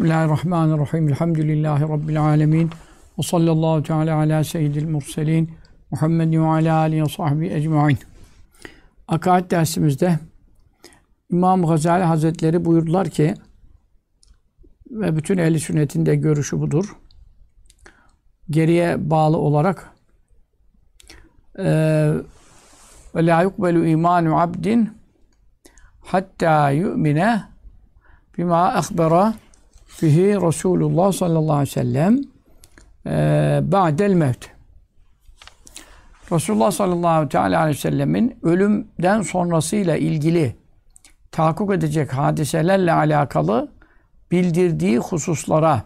Bismillahirrahmanirrahim. Elhamdülillahi Rabbil alemin. Ve sallallahu teala ala seyyidil murselin. Muhammedin ve ala alihi ve ecmain. Akaid dersimizde İmam Gazali Hazretleri buyurdular ki ve bütün ehli sünnetin de görüşü budur. Geriye bağlı olarak ve la yukbelu imanu abdin hatta yu'mine bima akhbara fihi Resulullah sallallahu aleyhi ve sellem e, ba'del mevt. Resulullah sallallahu aleyhi ve sellemin ölümden sonrasıyla ilgili tahakkuk edecek hadiselerle alakalı bildirdiği hususlara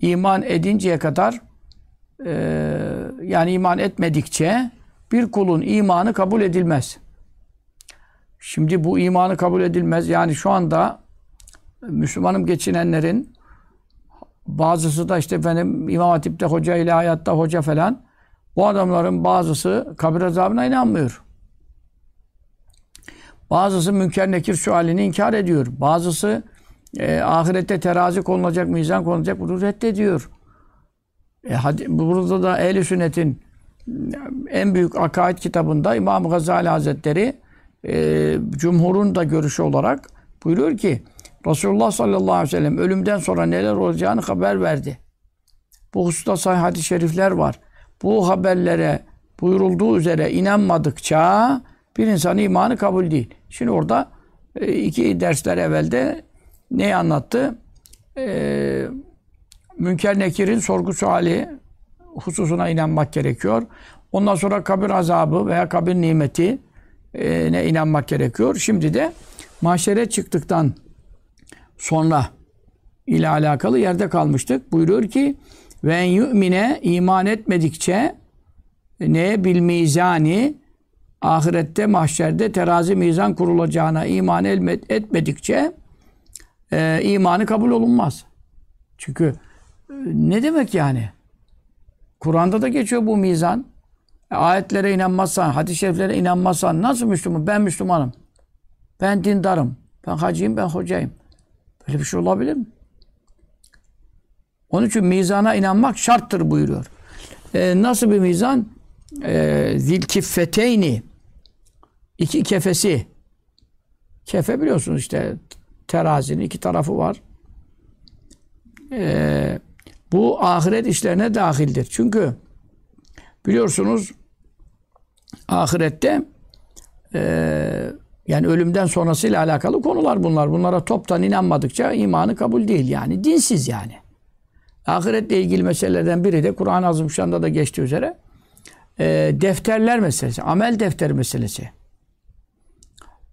iman edinceye kadar e, yani iman etmedikçe bir kulun imanı kabul edilmez. Şimdi bu imanı kabul edilmez. Yani şu anda Müslümanım geçinenlerin bazısı da işte efendim İmam Hatip'te hoca, ilahiyatta hoca falan. Bu adamların bazısı kabir azabına inanmıyor. Bazısı münker nekir sualini inkar ediyor. Bazısı e, ahirette terazi konulacak, mizan konulacak bunu reddediyor. E, hadi, burada da ehl Sünnet'in en büyük akaid kitabında İmam Gazali Hazretleri e, Cumhur'un da görüşü olarak buyuruyor ki Resulullah sallallahu aleyhi ve sellem ölümden sonra neler olacağını haber verdi. Bu hususta sahih hadis-i şerifler var. Bu haberlere buyurulduğu üzere inanmadıkça bir insanın imanı kabul değil. Şimdi orada e, iki dersler evvelde neyi anlattı? Ee, Münker Nekir'in sorgu suali hususuna inanmak gerekiyor. Ondan sonra kabir azabı veya kabir nimeti e, ne inanmak gerekiyor. Şimdi de mahşere çıktıktan sonra ile alakalı yerde kalmıştık. Buyuruyor ki ve en yu'mine iman etmedikçe neye bil mizani ahirette mahşerde terazi mizan kurulacağına iman etmedikçe e, imanı kabul olunmaz. Çünkü e, ne demek yani? Kur'an'da da geçiyor bu mizan. E, ayetlere inanmazsan, hadis-i şeriflere inanmazsan nasıl Müslüman? Ben Müslümanım. Ben dindarım. Ben hacıyım, ben hocayım. Böyle bir şey olabilir mi? Onun için mizana inanmak şarttır buyuruyor. Ee, nasıl bir mizan? Ee, zil iki kefesi kefe biliyorsunuz işte terazinin iki tarafı var. Ee, bu ahiret işlerine dahildir. Çünkü biliyorsunuz ahirette eee yani ölümden sonrasıyla alakalı konular bunlar. Bunlara toptan inanmadıkça imanı kabul değil yani. Dinsiz yani. Ahiretle ilgili meselelerden biri de Kur'an-ı Azimüşşan'da da geçtiği üzere e, defterler meselesi, amel defteri meselesi.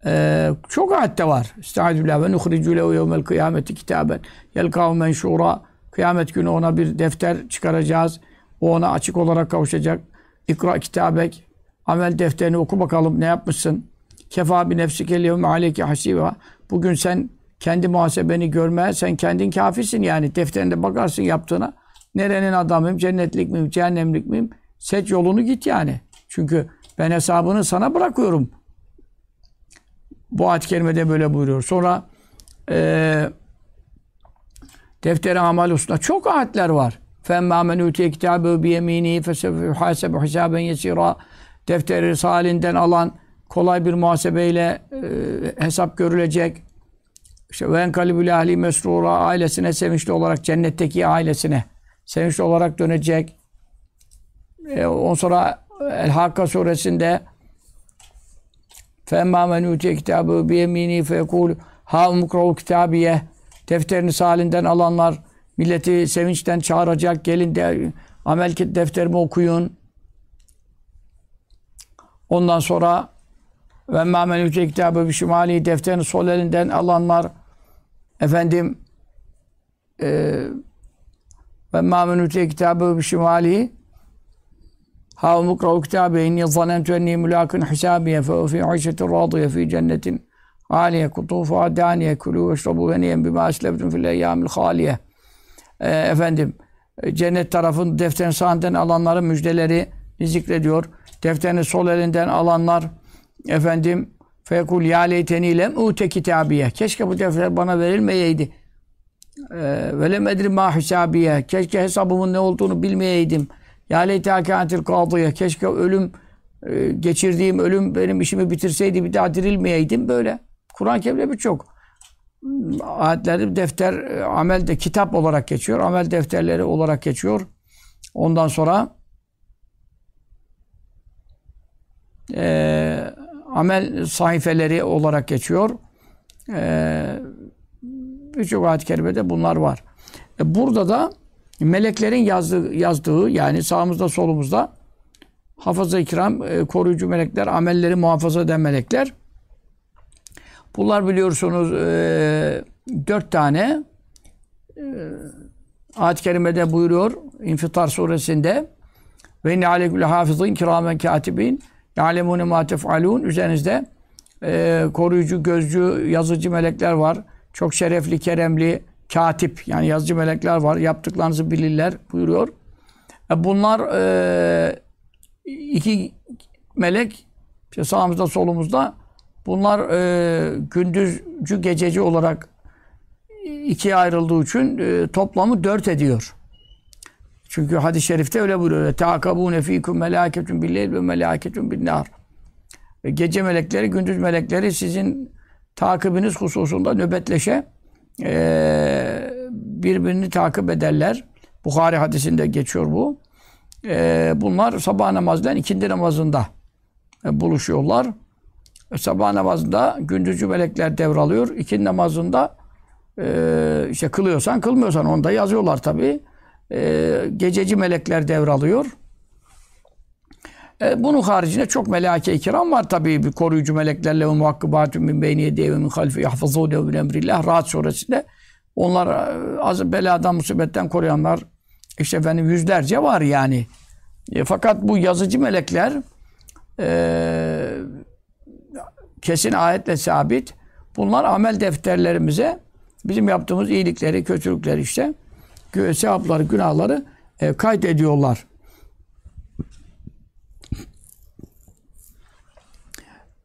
E, çok ayette var. Estaizu billah ve nuhricu lehu yevmel kıyameti kitaben yelkavu menşura Kıyamet günü ona bir defter çıkaracağız. O ona açık olarak kavuşacak. İkra kitabek. Amel defterini oku bakalım ne yapmışsın. Kefa bi nefsi yevme aleyke hasiba. Bugün sen kendi muhasebeni görmeye sen kendin kafirsin yani. Defterinde bakarsın yaptığına. Nerenin adamıyım, cennetlik miyim, cehennemlik miyim? Seç yolunu git yani. Çünkü ben hesabını sana bırakıyorum. Bu ayet-i kerimede böyle buyuruyor. Sonra e, defteri amal hususunda çok ayetler var. فَاَمَّا مَنْ اُوْتِيَ كِتَابَهُ بِيَم۪ينِهِ فَسَوْفَ يُحَاسَبُ حِسَابًا يَسِيرًا Defteri salinden alan kolay bir muhasebeyle e, hesap görülecek. İşte ve enkalibül ahli mesrura ailesine sevinçli olarak cennetteki ailesine sevinçli olarak dönecek. E, ondan sonra El Hakka suresinde فَاَمَّا مَنْ اُوْتِيَ كِتَابَهُ بِيَم۪ينِهِ فَيَقُولُ هَا مُكْرَوْ كِتَابِيَهِ Defterini salinden alanlar milleti sevinçten çağıracak. Gelin de amel defterimi okuyun. Ondan sonra ve mâmen yüce kitabı bişimali defterini sol elinden alanlar. Efendim e, ve mâmen yüce kitabı bişimali ha mukrav kitabı inni zanentu enni mülakın hisabiye fe fi işetin radiye fi cennetin aliye kutufa daniye kulü ve şrabu veniyen bima esleftum fil eyyamil haliye e, efendim cennet tarafın defterin sağından alanların müjdeleri zikrediyor. Defterini sol elinden alanlar efendim fekul ya leyteni lem ute kitabiye. Keşke bu defter bana verilmeyeydi. ve lem edri ma hisabiye. Keşke hesabımın ne olduğunu bilmeyeydim. Ya leyte kânetil kâdiye. Keşke ölüm e, geçirdiğim ölüm benim işimi bitirseydi bir daha dirilmeyeydim böyle. Kur'an-ı Kerim'de birçok ayetlerde defter, e, amel de kitap olarak geçiyor. Amel defterleri olarak geçiyor. Ondan sonra e, amel sayfeleri olarak geçiyor. E, Birçok ayet-i kerimede bunlar var. E, burada da meleklerin yazdığı, yazdığı yani sağımızda solumuzda hafıza-i kiram, e, koruyucu melekler, amelleri muhafaza eden melekler. Bunlar biliyorsunuz e, dört tane e, ayet-i kerimede buyuruyor İnfitar suresinde ve inne aleykül hafızın kiramen katibin ya'lemune ma tef'alun üzerinizde e, koruyucu, gözcü, yazıcı melekler var. Çok şerefli, keremli, katip yani yazıcı melekler var. Yaptıklarınızı bilirler buyuruyor. E, bunlar e, iki melek işte sağımızda solumuzda bunlar e, gündüzcü gececi olarak ikiye ayrıldığı için e, toplamı dört ediyor. Çünkü hadis-i şerifte öyle buyuruyor. Teakabune fikum melâketun billeyl ve melâketun binnâr. Gece melekleri, gündüz melekleri sizin takibiniz hususunda nöbetleşe birbirini takip ederler. Bukhari hadisinde geçiyor bu. Bunlar sabah namazıyla ikindi namazında e, buluşuyorlar. E, sabah namazında gündüzcü melekler devralıyor. İkindi namazında işte kılıyorsan kılmıyorsan onu da yazıyorlar tabi. E, gececi melekler devralıyor. E, bunun haricinde çok melake-i kiram var tabii bir koruyucu meleklerle muhakkibatun min beyni yediye ve min halfi yahfazûne min emrillah Rahat suresinde onlar e, az beladan musibetten koruyanlar işte efendim yüzlerce var yani. E, fakat bu yazıcı melekler e, kesin ayetle sabit. Bunlar amel defterlerimize bizim yaptığımız iyilikleri, kötülükleri işte sevapları, günahları e, kaydediyorlar.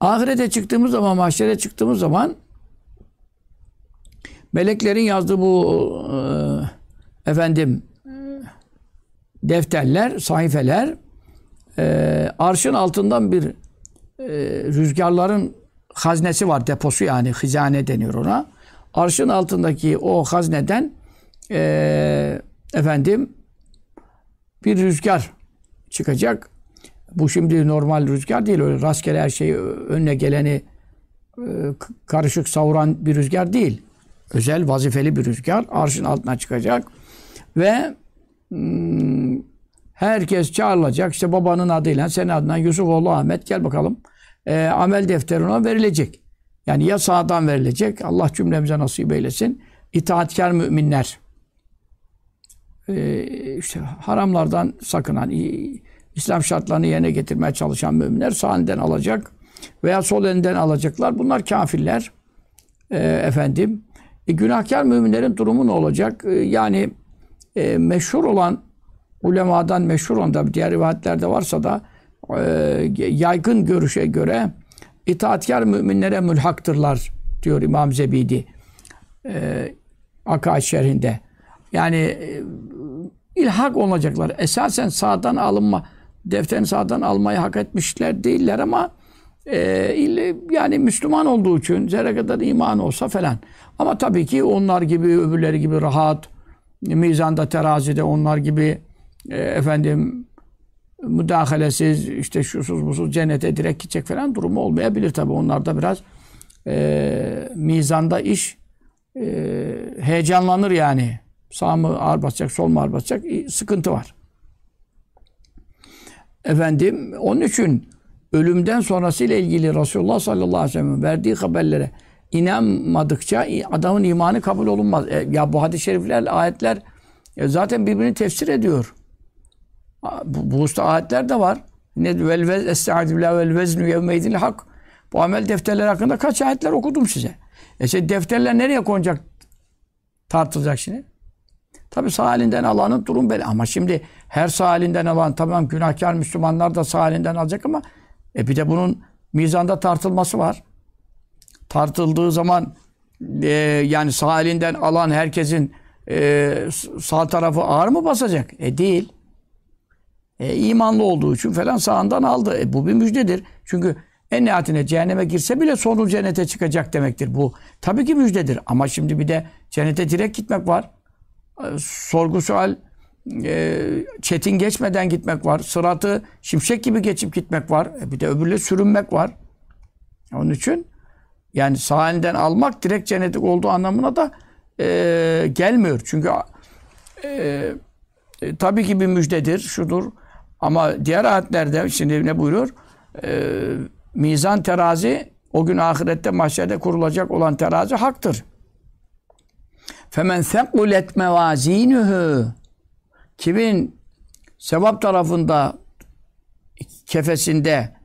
Ahirete çıktığımız zaman, mahşere çıktığımız zaman meleklerin yazdığı bu e, efendim defterler, sayfeler e, arşın altından bir e, rüzgarların haznesi var, deposu yani hizane deniyor ona. Arşın altındaki o hazneden e, efendim bir rüzgar çıkacak. Bu şimdi normal rüzgar değil. Öyle rastgele her şeyi önüne geleni e, karışık savuran bir rüzgar değil. Özel vazifeli bir rüzgar. Arşın altına çıkacak. Ve hmm, herkes çağrılacak. İşte babanın adıyla senin adına Yusufoğlu Ahmet gel bakalım. E, amel defteri ona verilecek. Yani ya sağdan verilecek. Allah cümlemize nasip eylesin. İtaatkar müminler. E, işte haramlardan sakınan, İslam şartlarını yerine getirmeye çalışan müminler sağ elinden alacak veya sol elinden alacaklar. Bunlar kafirler. E, efendim. E, günahkar müminlerin durumu ne olacak? E, yani e, meşhur olan ulemadan meşhur olan da diğer rivayetlerde varsa da e, yaygın görüşe göre itaatkar müminlere mülhaktırlar diyor İmam Zebidi e, Akaid şerhinde. Yani e, ilhak olacaklar. Esasen sağdan alınma defterini sağdan almayı hak etmişler değiller ama e, yani Müslüman olduğu için zerre kadar iman olsa falan. Ama tabii ki onlar gibi öbürleri gibi rahat mizanda terazide onlar gibi e, efendim müdahalesiz işte şusuz busuz cennete direkt gidecek falan durumu olmayabilir tabii. Onlarda biraz e, mizanda iş e, heyecanlanır yani. Sağ mı ağır basacak, sol mu ağır basacak? Sıkıntı var. Efendim onun için ölümden sonrası ile ilgili Resulullah sallallahu aleyhi ve sellem verdiği haberlere inanmadıkça adamın imanı kabul olunmaz. E, ya bu hadis-i şerifler, ayetler e, zaten birbirini tefsir ediyor. Bu, bu usta ayetler de var. Ne vel vez estaizu billah vel veznu yevmeydil hak. Bu amel defterleri hakkında kaç ayetler okudum size. E şey defterler nereye konacak? Tartılacak şimdi. Tabi sağ elinden alanın durum böyle. Ama şimdi her sağ elinden alan tamam günahkar Müslümanlar da sağ elinden alacak ama e bir de bunun mizanda tartılması var. Tartıldığı zaman e, yani sağ elinden alan herkesin e, sağ tarafı ağır mı basacak? E değil. E, imanlı olduğu için falan sağından aldı. E, bu bir müjdedir. Çünkü en nihayetinde cehenneme girse bile sonu cennete çıkacak demektir bu. Tabii ki müjdedir. Ama şimdi bir de cennete direkt gitmek var. Sorgu sual e, çetin geçmeden gitmek var. Sıratı şimşek gibi geçip gitmek var. E, bir de öbürle sürünmek var. Onun için yani sağ elinden almak direkt cennetik olduğu anlamına da e, gelmiyor. Çünkü e, e, tabii ki bir müjdedir, şudur. Ama diğer ayetlerde şimdi ne buyuruyor? E, mizan terazi o gün ahirette mahşerde kurulacak olan terazi haktır. Femen sekulet mevazinuhu kimin sevap tarafında kefesinde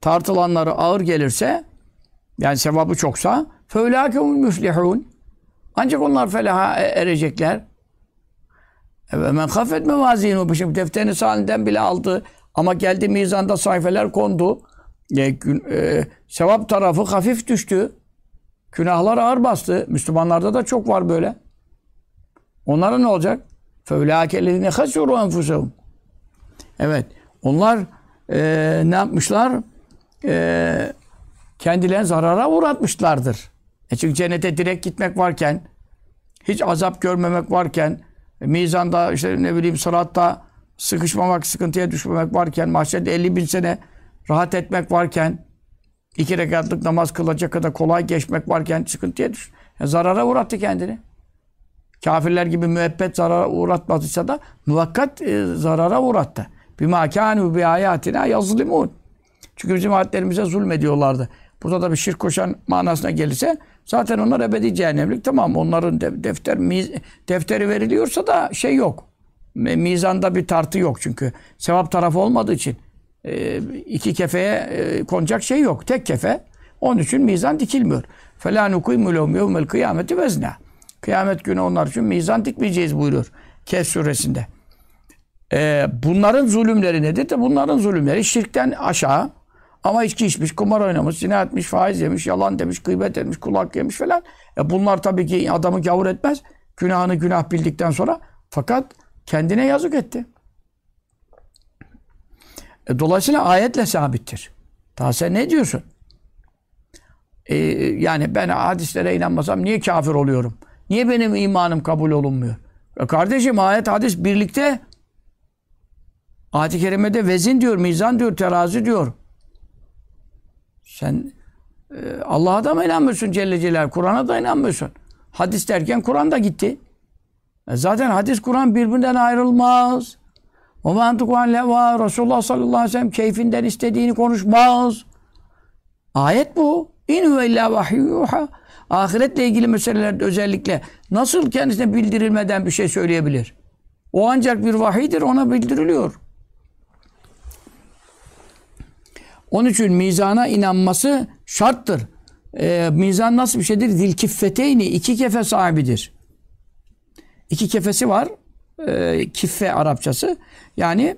tartılanları ağır gelirse yani sevabı çoksa feulâkehumul müflihûn ancak onlar felaha e- erecekler. Men hafet mevazinu şimdi defterini salinden bile aldı ama geldi mizanda sayfeler kondu. E, gün, e, sevap tarafı hafif düştü. Günahlar ağır bastı. Müslümanlarda da çok var böyle. Onlara ne olacak? Fevlâkellezine hasûrû enfusehum. Evet. Onlar e, ne yapmışlar? E, kendilerini zarara uğratmışlardır. E çünkü cennete direkt gitmek varken, hiç azap görmemek varken, e, mizanda işte ne bileyim sıratta sıkışmamak, sıkıntıya düşmemek varken, mahşerde 50 bin sene rahat etmek varken, iki rekatlık namaz kılacak kadar kolay geçmek varken sıkıntıya düş. Yani zarara uğrattı kendini. Kafirler gibi müebbet zarara uğratmadıysa da muvakkat e, zarara uğrattı. Bima kânû bi âyâtinâ yazlimûn. Çünkü bizim ayetlerimize zulmediyorlardı. Burada da bir şirk koşan manasına gelirse zaten onlar ebedi cehennemlik. Tamam onların defter miz, defteri veriliyorsa da şey yok. Mizanda bir tartı yok çünkü. Sevap tarafı olmadığı için e, iki kefeye e, konacak şey yok. Tek kefe. Onun için mizan dikilmiyor. فَلَا نُقِيمُ لَهُمْ يَوْمَ الْقِيَامَةِ وَزْنَا Kıyamet günü onlar için mizan dikmeyeceğiz buyuruyor. Kehf suresinde. Ee, bunların zulümleri nedir? De bunların zulümleri şirkten aşağı. Ama içki içmiş, kumar oynamış, zina etmiş, faiz yemiş, yalan demiş, gıybet etmiş, kulak yemiş falan. E bunlar tabii ki adamı gavur etmez. Günahını günah bildikten sonra. Fakat kendine yazık etti. E, dolayısıyla ayetle sabittir. Daha sen ne diyorsun? E, yani ben hadislere inanmasam niye kafir oluyorum? Niye benim imanım kabul olunmuyor? E kardeşim ayet hadis birlikte. Ayet-i kerimede vezin diyor, mizan diyor, terazi diyor. Sen e, Allah'a da mı inanmıyorsun Celle Celal? Kur'an'a da inanmıyorsun. Hadis derken Kur'an da gitti. E zaten hadis Kur'an birbirinden ayrılmaz. O mantıkuan leva Resulullah sallallahu aleyhi ve sellem keyfinden istediğini konuşmaz. Ayet bu. İn ve illa vahiyyuha. Ahiretle ilgili meselelerde özellikle nasıl kendisine bildirilmeden bir şey söyleyebilir? O ancak bir vahidir ona bildiriliyor. Onun için mizana inanması şarttır. Ee, mizan nasıl bir şeydir? Dil kiffeteyni iki kefe sahibidir. İki kefesi var. Ee, kiffe Arapçası. Yani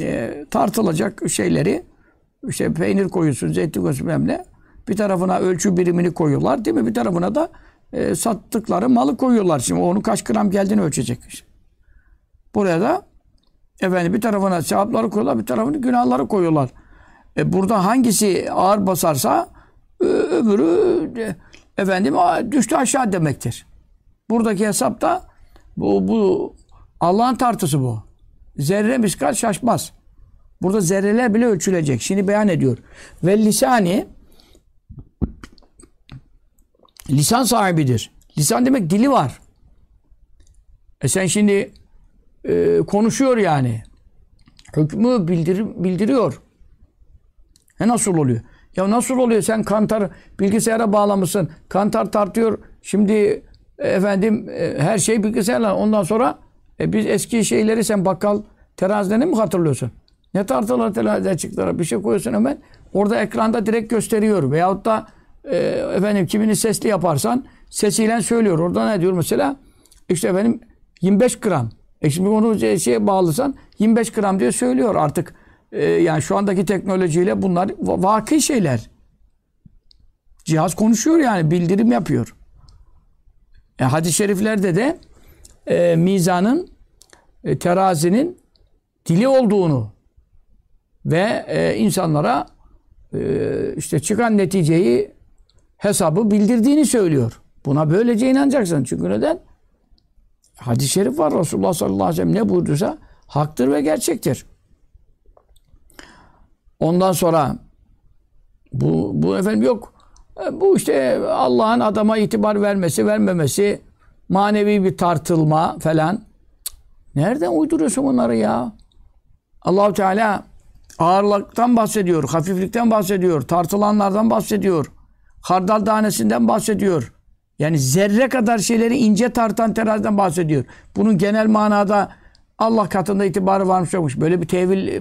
e, tartılacak şeyleri işte peynir koyuyorsun, zeytin koyuyorsun bilmem Bir tarafına ölçü birimini koyuyorlar değil mi? Bir tarafına da e, sattıkları malı koyuyorlar. Şimdi onun kaç gram geldiğini ölçecek. Buraya da efendim bir tarafına sevapları koyuyorlar, bir tarafına günahları koyuyorlar. E burada hangisi ağır basarsa öbürü e, efendim düştü aşağı demektir. Buradaki hesapta bu, bu Allah'ın tartısı bu. Zerre miskal şaşmaz. Burada zerreler bile ölçülecek. Şimdi beyan ediyor. Ve lisani lisan sahibidir. Lisan demek dili var. E sen şimdi e, konuşuyor yani. Hükmü bildir, bildiriyor. E nasıl oluyor? Ya nasıl oluyor? Sen kantar bilgisayara bağlamışsın. Kantar tartıyor. Şimdi efendim e, her şey bilgisayarla. Ondan sonra e, biz eski şeyleri sen bakkal teraziden mi hatırlıyorsun? Ne tartılar terazide çıktılar? Bir şey koyuyorsun hemen. Orada ekranda direkt gösteriyor. Veyahut da e, efendim kimini sesli yaparsan sesiyle söylüyor. Orada ne diyor mesela? İşte efendim 25 gram. E şimdi onu şeye bağlısan 25 gram diye söylüyor artık e, yani şu andaki teknolojiyle bunlar vakı şeyler. Cihaz konuşuyor yani bildirim yapıyor. E, hadis-i şeriflerde de e, mizanın, e, terazinin dili olduğunu ve e, insanlara e, işte çıkan neticeyi hesabı bildirdiğini söylüyor. Buna böylece inanacaksın. Çünkü neden? Hadis-i şerif var. Resulullah sallallahu aleyhi ve sellem ne buyurduysa haktır ve gerçektir. Ondan sonra bu, bu efendim yok. E, bu işte Allah'ın adama itibar vermesi, vermemesi, manevi bir tartılma falan. Nereden uyduruyorsun bunları ya? Allahu Teala ağırlıktan bahsediyor, hafiflikten bahsediyor, tartılanlardan bahsediyor. Hardal tanesinden bahsediyor. Yani zerre kadar şeyleri ince tartan teraziden bahsediyor. Bunun genel manada Allah katında itibarı varmış yokmuş. Böyle bir tevil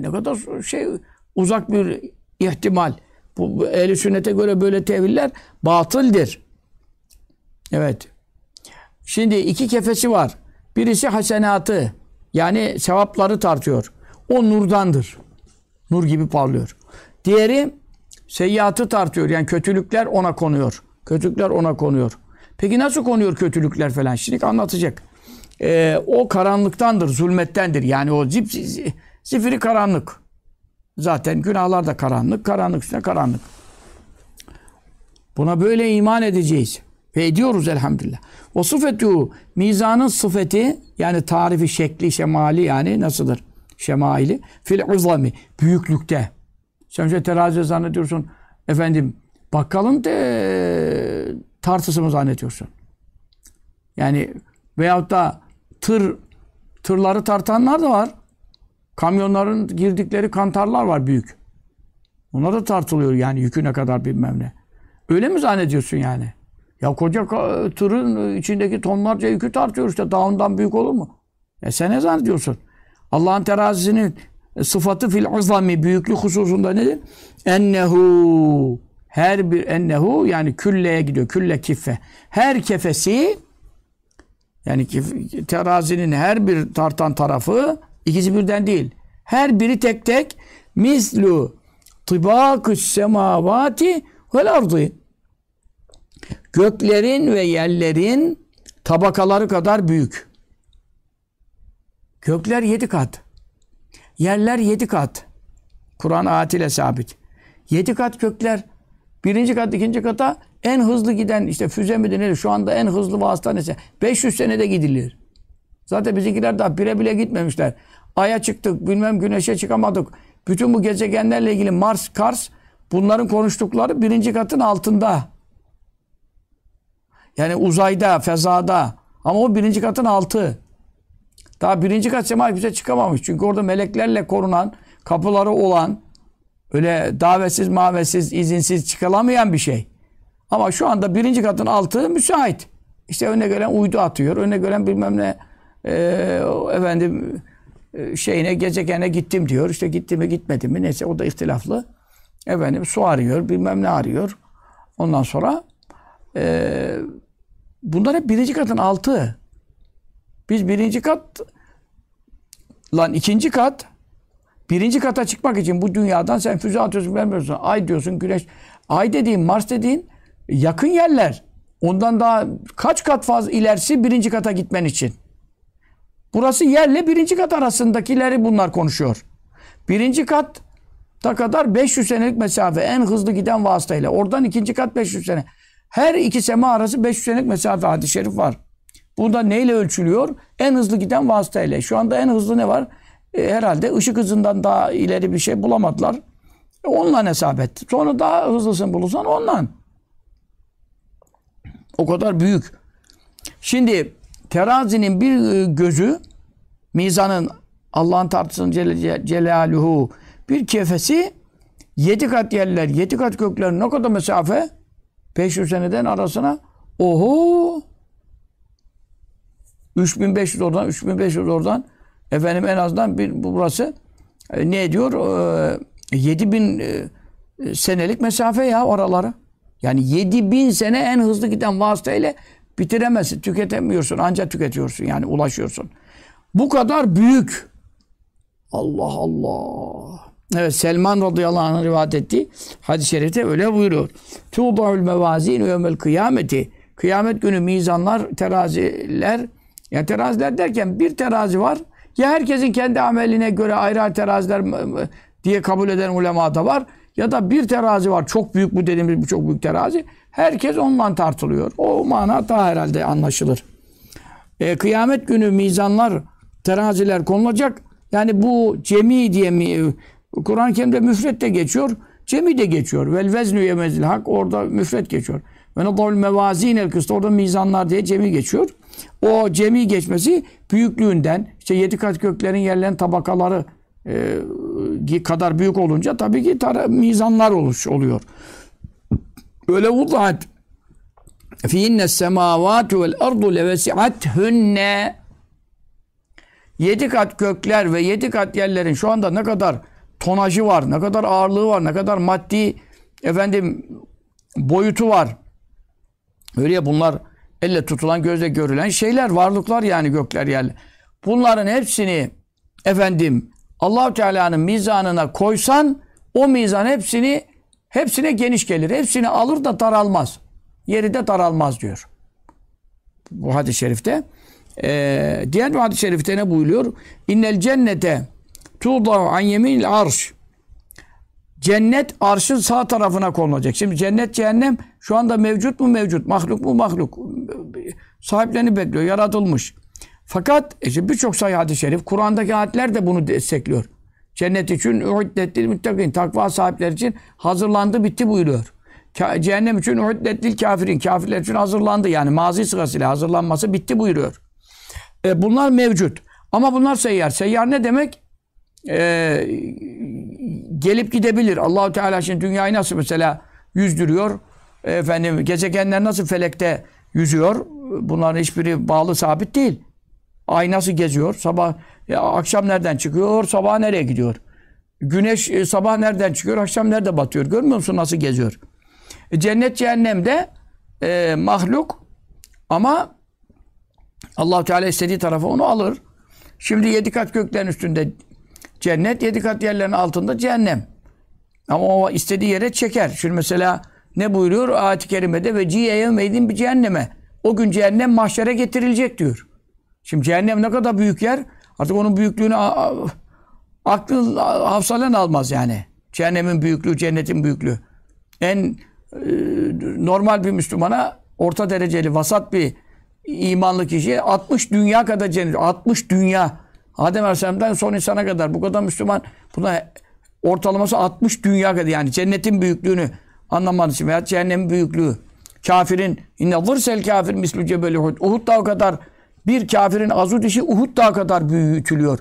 ne kadar şey uzak bir ihtimal. Bu, bu ehli sünnete göre böyle teviller batıldır. Evet. Şimdi iki kefesi var. Birisi hasenatı yani sevapları tartıyor. O nurdandır. Nur gibi parlıyor. Diğeri seyyiatı tartıyor. Yani kötülükler ona konuyor. Kötülükler ona konuyor. Peki nasıl konuyor kötülükler falan? Şimdi anlatacak. Ee, o karanlıktandır, zulmettendir. Yani o zip, zifiri karanlık. Zaten günahlar da karanlık, karanlık üstüne karanlık. Buna böyle iman edeceğiz. Ve ediyoruz elhamdülillah. O sıfetu, mizanın sıfeti, yani tarifi, şekli, şemali yani nasıldır? Şemaili. Fil uzami, büyüklükte. Sen işte terazi zannediyorsun, efendim, bakkalın de, tartısı mı zannediyorsun? Yani veyahut da tır, tırları tartanlar da var. Kamyonların girdikleri kantarlar var büyük. Onlar da tartılıyor yani yüküne kadar bilmem ne. Öyle mi zannediyorsun yani? Ya koca tırın içindeki tonlarca yükü tartıyor işte. Daha ondan büyük olur mu? Ya sen ne zannediyorsun? Allah'ın terazisinin sıfatı fil azami büyüklük hususunda nedir? Ennehu her bir ennehu yani külleye gidiyor. Külle kiffe. Her kefesi yani terazinin her bir tartan tarafı ikisi birden değil. Her biri tek tek mislu tibakü semavati vel ardı göklerin ve yerlerin tabakaları kadar büyük. Gökler yedi kat. Yerler yedi kat. Kur'an ayetiyle sabit. Yedi kat gökler. Birinci kat, ikinci kata en hızlı giden işte füze mi denir? Şu anda en hızlı vasıta neyse. 500 senede gidilir. Zaten bizimkiler daha bire bile gitmemişler. Ay'a çıktık, bilmem güneşe çıkamadık. Bütün bu gezegenlerle ilgili Mars, Kars bunların konuştukları birinci katın altında. Yani uzayda, fezada. Ama o birinci katın altı. Daha birinci kat sema kimse çıkamamış. Çünkü orada meleklerle korunan, kapıları olan, öyle davetsiz, mavetsiz, izinsiz çıkılamayan bir şey. Ama şu anda birinci katın altı müsait. İşte önüne gelen uydu atıyor. Önüne gelen bilmem ne e, efendim e, şeyine gezegene gittim diyor. İşte gitti mi gitmedi mi neyse o da ihtilaflı. Efendim su arıyor bilmem ne arıyor. Ondan sonra e, bunlar hep birinci katın altı. Biz birinci kat lan ikinci kat birinci kata çıkmak için bu dünyadan sen füze atıyorsun vermiyorsun. Ay diyorsun güneş. Ay dediğin Mars dediğin yakın yerler. Ondan daha kaç kat fazla ilerisi birinci kata gitmen için. Burası yerle birinci kat arasındakileri bunlar konuşuyor. Birinci kat da kadar 500 senelik mesafe en hızlı giden vasıtayla. Oradan ikinci kat 500 sene. Her iki sema arası 500 senelik mesafe hadis-i şerif var. Bunda neyle ölçülüyor? En hızlı giden vasıtayla. Şu anda en hızlı ne var? E, herhalde ışık hızından daha ileri bir şey bulamadılar. E, onunla hesap et. Sonra daha hızlısını bulursan ondan. O kadar büyük. Şimdi terazinin bir e, gözü mizanın Allah'ın tartısının Celle Celaluhu bir kefesi yedi kat yerler, yedi kat gökler ne kadar mesafe? 500 seneden arasına oho 3500 oradan 3500 oradan efendim en azından bir burası e, ne ediyor? E, 7000 e, senelik mesafe ya oraları. Yani 7000 sene en hızlı giden vasıtayla bitiremezsin. Tüketemiyorsun. Ancak tüketiyorsun. Yani ulaşıyorsun. Bu kadar büyük. Allah Allah. Evet Selman radıyallahu anh'ın rivayet ettiği hadis-i şerifte öyle buyuruyor. Tuğda'ül mevazin yevmel kıyameti. Kıyamet günü mizanlar, teraziler Yani teraziler derken bir terazi var. Ya herkesin kendi ameline göre ayrı ayrı teraziler diye kabul eden ulema da var. Ya da bir terazi var. Çok büyük bu dediğimiz bu çok büyük terazi. Herkes ondan tartılıyor. O mana daha herhalde anlaşılır. E, kıyamet günü mizanlar, teraziler konulacak. Yani bu cemi diye mi Kur'an-ı Kerim'de müfret de geçiyor. Cemi de geçiyor. Vel veznü yemezil hak orada müfret geçiyor. Ve nadavul mevazin el kıst orada mizanlar diye cemi geçiyor. O cemi geçmesi büyüklüğünden işte yedi kat göklerin yerlerin tabakaları e, kadar büyük olunca tabii ki tar- mizanlar oluş oluyor. Öyle vudahat fiinne semavatu vel ardu levesi'athunne yedi kat gökler ve yedi kat yerlerin şu anda ne kadar tonajı var, ne kadar ağırlığı var, ne kadar maddi efendim boyutu var. Öyle ya bunlar elle tutulan, gözle görülen şeyler, varlıklar yani gökler yerler. Bunların hepsini efendim Allahu Teala'nın mizanına koysan o mizan hepsini hepsine geniş gelir. Hepsini alır da daralmaz. Yeri de daralmaz diyor. Bu hadis-i şerifte. Ee, diğer bir hadis-i şerifte ne buyuruyor? İnnel cennete tuğdav an yeminil arş. Cennet arşın sağ tarafına konulacak. Şimdi cennet cehennem şu anda mevcut mu mevcut? Mahluk mu mahluk? Sahiplerini bekliyor. Yaratılmış. Fakat işte birçok sayı hadis-i şerif, Kur'an'daki ayetler de bunu destekliyor. Cennet için uhiddettil müttakin. Takva sahipleri için hazırlandı bitti buyuruyor. Cehennem için uhiddettil kafirin. Kafirler için hazırlandı. Yani mazi sırasıyla hazırlanması bitti buyuruyor. E, bunlar mevcut. Ama bunlar seyyar. Seyyar ne demek? E, gelip gidebilir. Allahu Teala şimdi dünyayı nasıl mesela yüzdürüyor? Efendim gezegenler nasıl felekte yüzüyor? Bunların hiçbiri bağlı sabit değil. Ay nasıl geziyor? Sabah ya akşam nereden çıkıyor? Sabah nereye gidiyor? Güneş e, sabah nereden çıkıyor? Akşam nerede batıyor? Görmüyor musun nasıl geziyor? E, cennet cehennemde e, mahluk ama allah Teala istediği tarafa onu alır. Şimdi yedi kat göklerin üstünde cennet, yedi kat yerlerin altında cehennem. Ama o istediği yere çeker. Şimdi mesela ne buyuruyor ayet-i kerimede ve ciyeye meydin bir cehenneme. O gün cehennem mahşere getirilecek diyor. Şimdi cehennem ne kadar büyük yer artık onun büyüklüğünü aklı hafsalen almaz yani. Cehennemin büyüklüğü, cennetin büyüklüğü. En e, normal bir Müslümana orta dereceli, vasat bir imanlı kişi 60 dünya kadar cennet. 60 dünya. Adem Aleyhisselam'dan son insana kadar bu kadar Müslüman buna ortalaması 60 dünya kadar yani cennetin büyüklüğünü anlaman için veya cehennemin büyüklüğü. Kafirin inne vırsel kafir mislü cebeli Uhud. Uhud dağı kadar bir kafirin azu dişi Uhud dağı kadar büyütülüyor.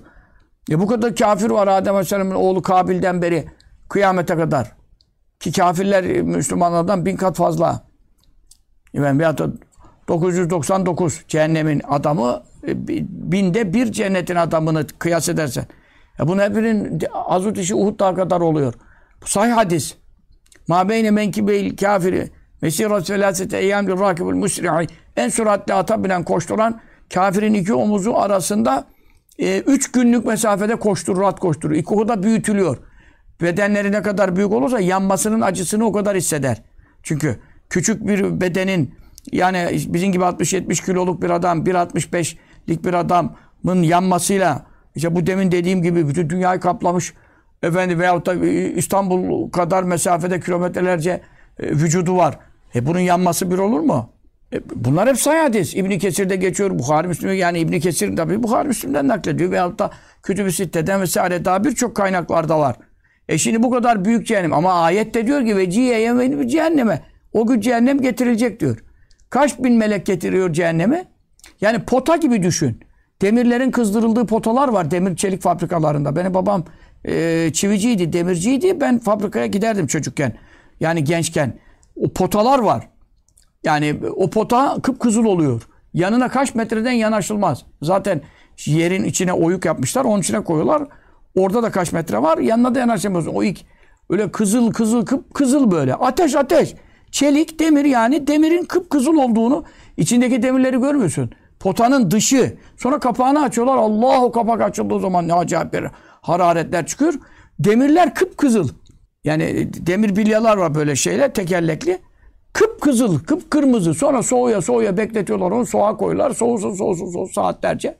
E bu kadar kafir var Adem Aleyhisselam'ın oğlu Kabil'den beri kıyamete kadar. Ki kafirler Müslümanlardan bin kat fazla. Yani veyahut da 999 cehennemin adamı binde bir cennetin adamını kıyas edersen. E bunun hepinin azut işi Uhud kadar oluyor. Bu sahih hadis. Ma beyne menkibeyl kafiri mesirat felasete eyyam bir rakibul musri'i en süratli ata binen koşturan kafirin iki omuzu arasında e, üç günlük mesafede koşturur, at koşturur. O da büyütülüyor. Bedenleri ne kadar büyük olursa yanmasının acısını o kadar hisseder. Çünkü küçük bir bedenin yani bizim gibi 60-70 kiloluk bir adam, 1.65'lik bir adamın yanmasıyla işte bu demin dediğim gibi bütün dünyayı kaplamış efendi veyahut da İstanbul kadar mesafede kilometrelerce e, vücudu var. E bunun yanması bir olur mu? E bunlar hep sahih hadis. İbn Kesir'de geçiyor. Bukhari Müslim yani İbn Kesir tabii Bukhari Müslim'den naklediyor veyahut da Kütüb-i Sitte'den vesaire daha birçok kaynaklarda var. E şimdi bu kadar büyük cehennem ama ayette diyor ki ve ciheye cehenneme. O gün cehennem getirilecek diyor. Kaç bin melek getiriyor cehenneme? Yani pota gibi düşün. Demirlerin kızdırıldığı potalar var demir çelik fabrikalarında. Benim babam e, çiviciydi, demirciydi. Ben fabrikaya giderdim çocukken. Yani gençken. O potalar var. Yani o pota kıpkızıl oluyor. Yanına kaç metreden yanaşılmaz. Zaten yerin içine oyuk yapmışlar. Onun içine koyuyorlar. Orada da kaç metre var. Yanına da yanaşamıyorsun. O ilk öyle kızıl kızıl kıp kızıl böyle. Ateş ateş. Çelik, demir yani demirin kıpkızıl olduğunu içindeki demirleri görmüyorsun. Potanın dışı. Sonra kapağını açıyorlar. Allah o kapak açıldığı zaman ne acayip bir hararetler çıkıyor. Demirler kıpkızıl. Yani demir bilyalar var böyle şeyler tekerlekli. Kıpkızıl, kıpkırmızı. Sonra soğuya soğuya bekletiyorlar onu. Soğuğa koyuyorlar. Soğusun soğusun soğusun saatlerce.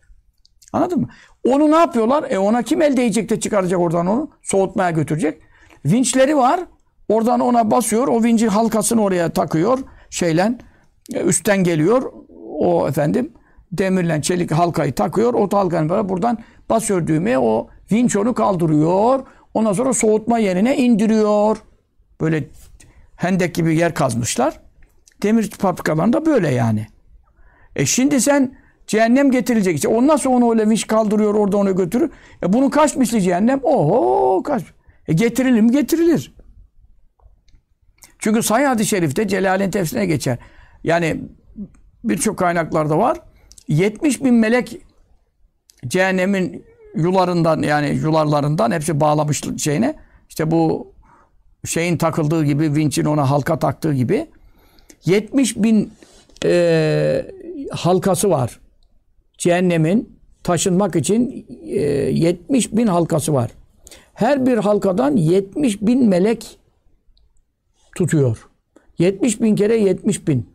Anladın mı? Onu ne yapıyorlar? E ona kim el değecek de çıkaracak oradan onu? Soğutmaya götürecek. Vinçleri var. Oradan ona basıyor. O vincin halkasını oraya takıyor. Şeyle e, üstten geliyor. O efendim demirle çelik halkayı takıyor. O halkanın böyle buradan basıyor düğmeye. O vinç onu kaldırıyor. Ondan sonra soğutma yerine indiriyor. Böyle hendek gibi yer kazmışlar. Demir fabrikalarında böyle yani. E şimdi sen cehennem getirilecek. İşte ondan sonra onu öyle vinç kaldırıyor orada onu götürür. E bunun kaç misli cehennem? Oho kaç. E getirilir mi? Getirilir. Çünkü Sahih hadis-i şerifte Celal'in tefsirine geçer. Yani birçok kaynaklarda var. 70 bin melek cehennemin yularından yani yularlarından hepsi bağlamış şeyine. İşte bu şeyin takıldığı gibi, vinçin ona halka taktığı gibi 70 bin e, halkası var. Cehennemin taşınmak için e, 70 bin halkası var. Her bir halkadan 70 bin melek tutuyor. 70 bin kere 70 bin.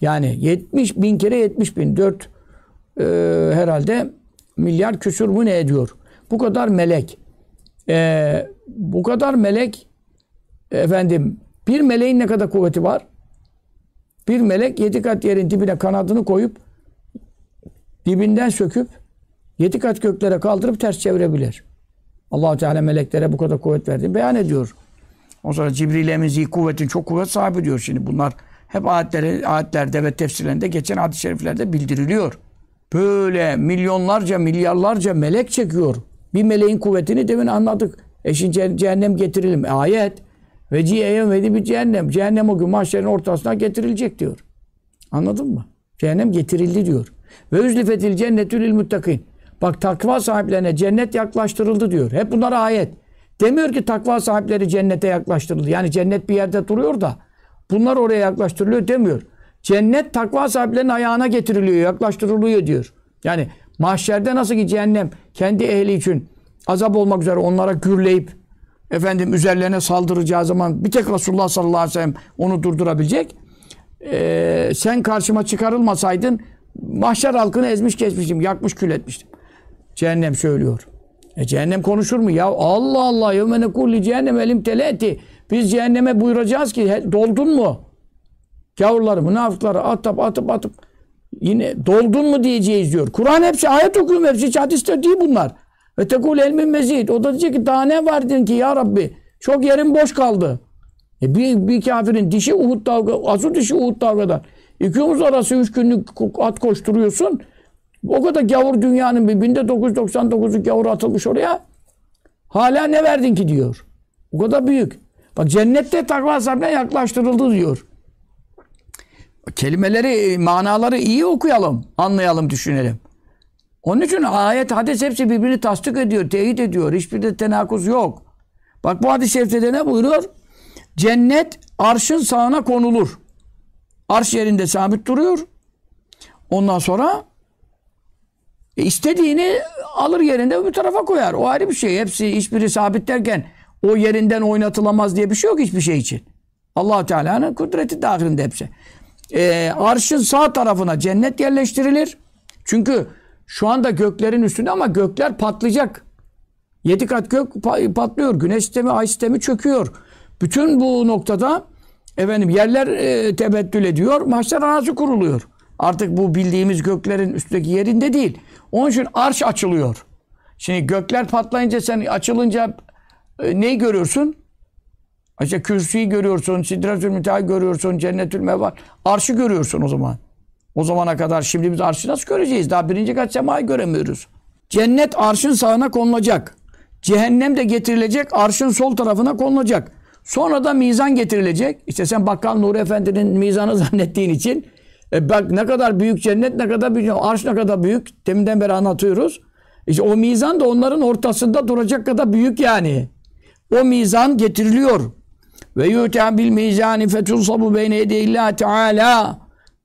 Yani 70 bin kere 70 bin. 4 e, herhalde milyar küsur mu ne ediyor? Bu kadar melek. E, bu kadar melek efendim bir meleğin ne kadar kuvveti var? Bir melek yedi kat yerin dibine kanadını koyup dibinden söküp yedi kat göklere kaldırıp ters çevirebilir. allah Teala meleklere bu kadar kuvvet verdi. Beyan ediyor. O sonra Cibril emin kuvvetin çok kuvvet sahibi diyor şimdi. Bunlar hep ayetleri, ayetlerde ve tefsirlerinde geçen hadis-i şeriflerde bildiriliyor. Böyle milyonlarca, milyarlarca melek çekiyor. Bir meleğin kuvvetini demin anladık. E cehennem getirilim. E, ayet. Ve ciheyen ve bir cehennem. Cehennem o gün mahşerin ortasına getirilecek diyor. Anladın mı? Cehennem getirildi diyor. Ve üzlifetil cennetül muttakin. Bak takva sahiplerine cennet yaklaştırıldı diyor. Hep bunlar ayet. Demiyor ki takva sahipleri cennete yaklaştırıldı. Yani cennet bir yerde duruyor da bunlar oraya yaklaştırılıyor demiyor. Cennet takva sahiplerinin ayağına getiriliyor, yaklaştırılıyor diyor. Yani mahşerde nasıl ki cehennem kendi ehli için azap olmak üzere onlara gürleyip efendim üzerlerine saldıracağı zaman bir tek Resulullah sallallahu aleyhi ve sellem onu durdurabilecek. Ee, sen karşıma çıkarılmasaydın mahşer halkını ezmiş geçmiştim, yakmış kül etmiştim. Cehennem söylüyor. E cehennem konuşur mu? Ya Allah Allah yevmene kulli cehennem elim teleti. Biz cehenneme buyuracağız ki doldun mu? Gavurları, münafıkları atıp atıp atıp yine doldun mu diyeceğiz diyor. Kur'an hepsi ayet okuyorum hepsi hiç hadiste değil bunlar. Ve tekul elmin mezid. O da diyecek ki daha ne vardın ki ya Rabbi? Çok yerin boş kaldı. E bir, bir kafirin dişi Uhud dalga, asıl dişi Uhud dalgadan. İki omuz arası üç günlük at koşturuyorsun. O kadar gavur dünyanın bir binde 999'luk gavur atılmış oraya. Hala ne verdin ki diyor. O kadar büyük. Bak cennette takva sahibine yaklaştırıldı diyor. Kelimeleri, manaları iyi okuyalım, anlayalım, düşünelim. Onun için ayet, hadis hepsi birbirini tasdik ediyor, teyit ediyor. Hiçbirinde tenakuz yok. Bak bu hadis-i şerifte ne buyuruyor? Cennet arşın sağına konulur. Arş yerinde sabit duruyor. Ondan sonra e istediğini alır yerinde bir tarafa koyar. O ayrı bir şey. Hepsi hiçbiri sabit derken o yerinden oynatılamaz diye bir şey yok hiçbir şey için. allah Teala'nın kudreti dahilinde hepsi. Ee, arşın sağ tarafına cennet yerleştirilir. Çünkü şu anda göklerin üstünde ama gökler patlayacak. Yedi kat gök patlıyor. Güneş sistemi, ay sistemi çöküyor. Bütün bu noktada efendim yerler e, tebettül ediyor. Mahşer arası kuruluyor. Artık bu bildiğimiz göklerin üstteki yerinde değil. Onun için arş açılıyor. Şimdi gökler patlayınca sen açılınca e, neyi görüyorsun? İşte kürsüyü görüyorsun, sidretül müteahhı görüyorsun, cennetül mevar. Arşı görüyorsun o zaman. O zamana kadar şimdi biz arşı nasıl göreceğiz? Daha birinci kat semayı göremiyoruz. Cennet arşın sağına konulacak. Cehennem de getirilecek, arşın sol tarafına konulacak. Sonra da mizan getirilecek. İşte sen Bakkal Nuri Efendi'nin mizanı zannettiğin için e bak ne kadar büyük cennet, ne kadar büyük, arş ne kadar büyük. Deminden beri anlatıyoruz. İşte o mizan da onların ortasında duracak kadar büyük yani. O mizan getiriliyor. Ve yu'ta bil mizani fetulsabu beyne yedeyillah teala.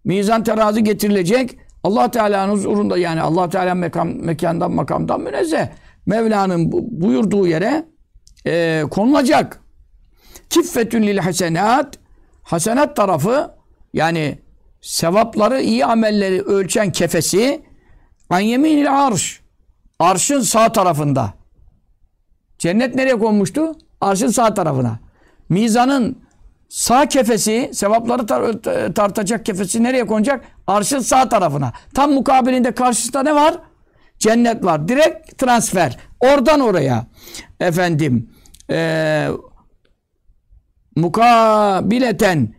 Mizan terazi getirilecek. Allah Teala'nın huzurunda yani Allah Teala mekam, mekandan makamdan münezzeh. Mevla'nın buyurduğu yere e, konulacak. Kiffetün lil hasenat Hasenat tarafı yani sevapları, iyi amelleri ölçen kefesi an yeminil arş. Arşın sağ tarafında. Cennet nereye konmuştu? Arşın sağ tarafına. Mizanın sağ kefesi, sevapları tar- tartacak kefesi nereye konacak? Arşın sağ tarafına. Tam mukabilinde karşısında ne var? Cennet var. Direkt transfer. Oradan oraya. Efendim e, mukabileten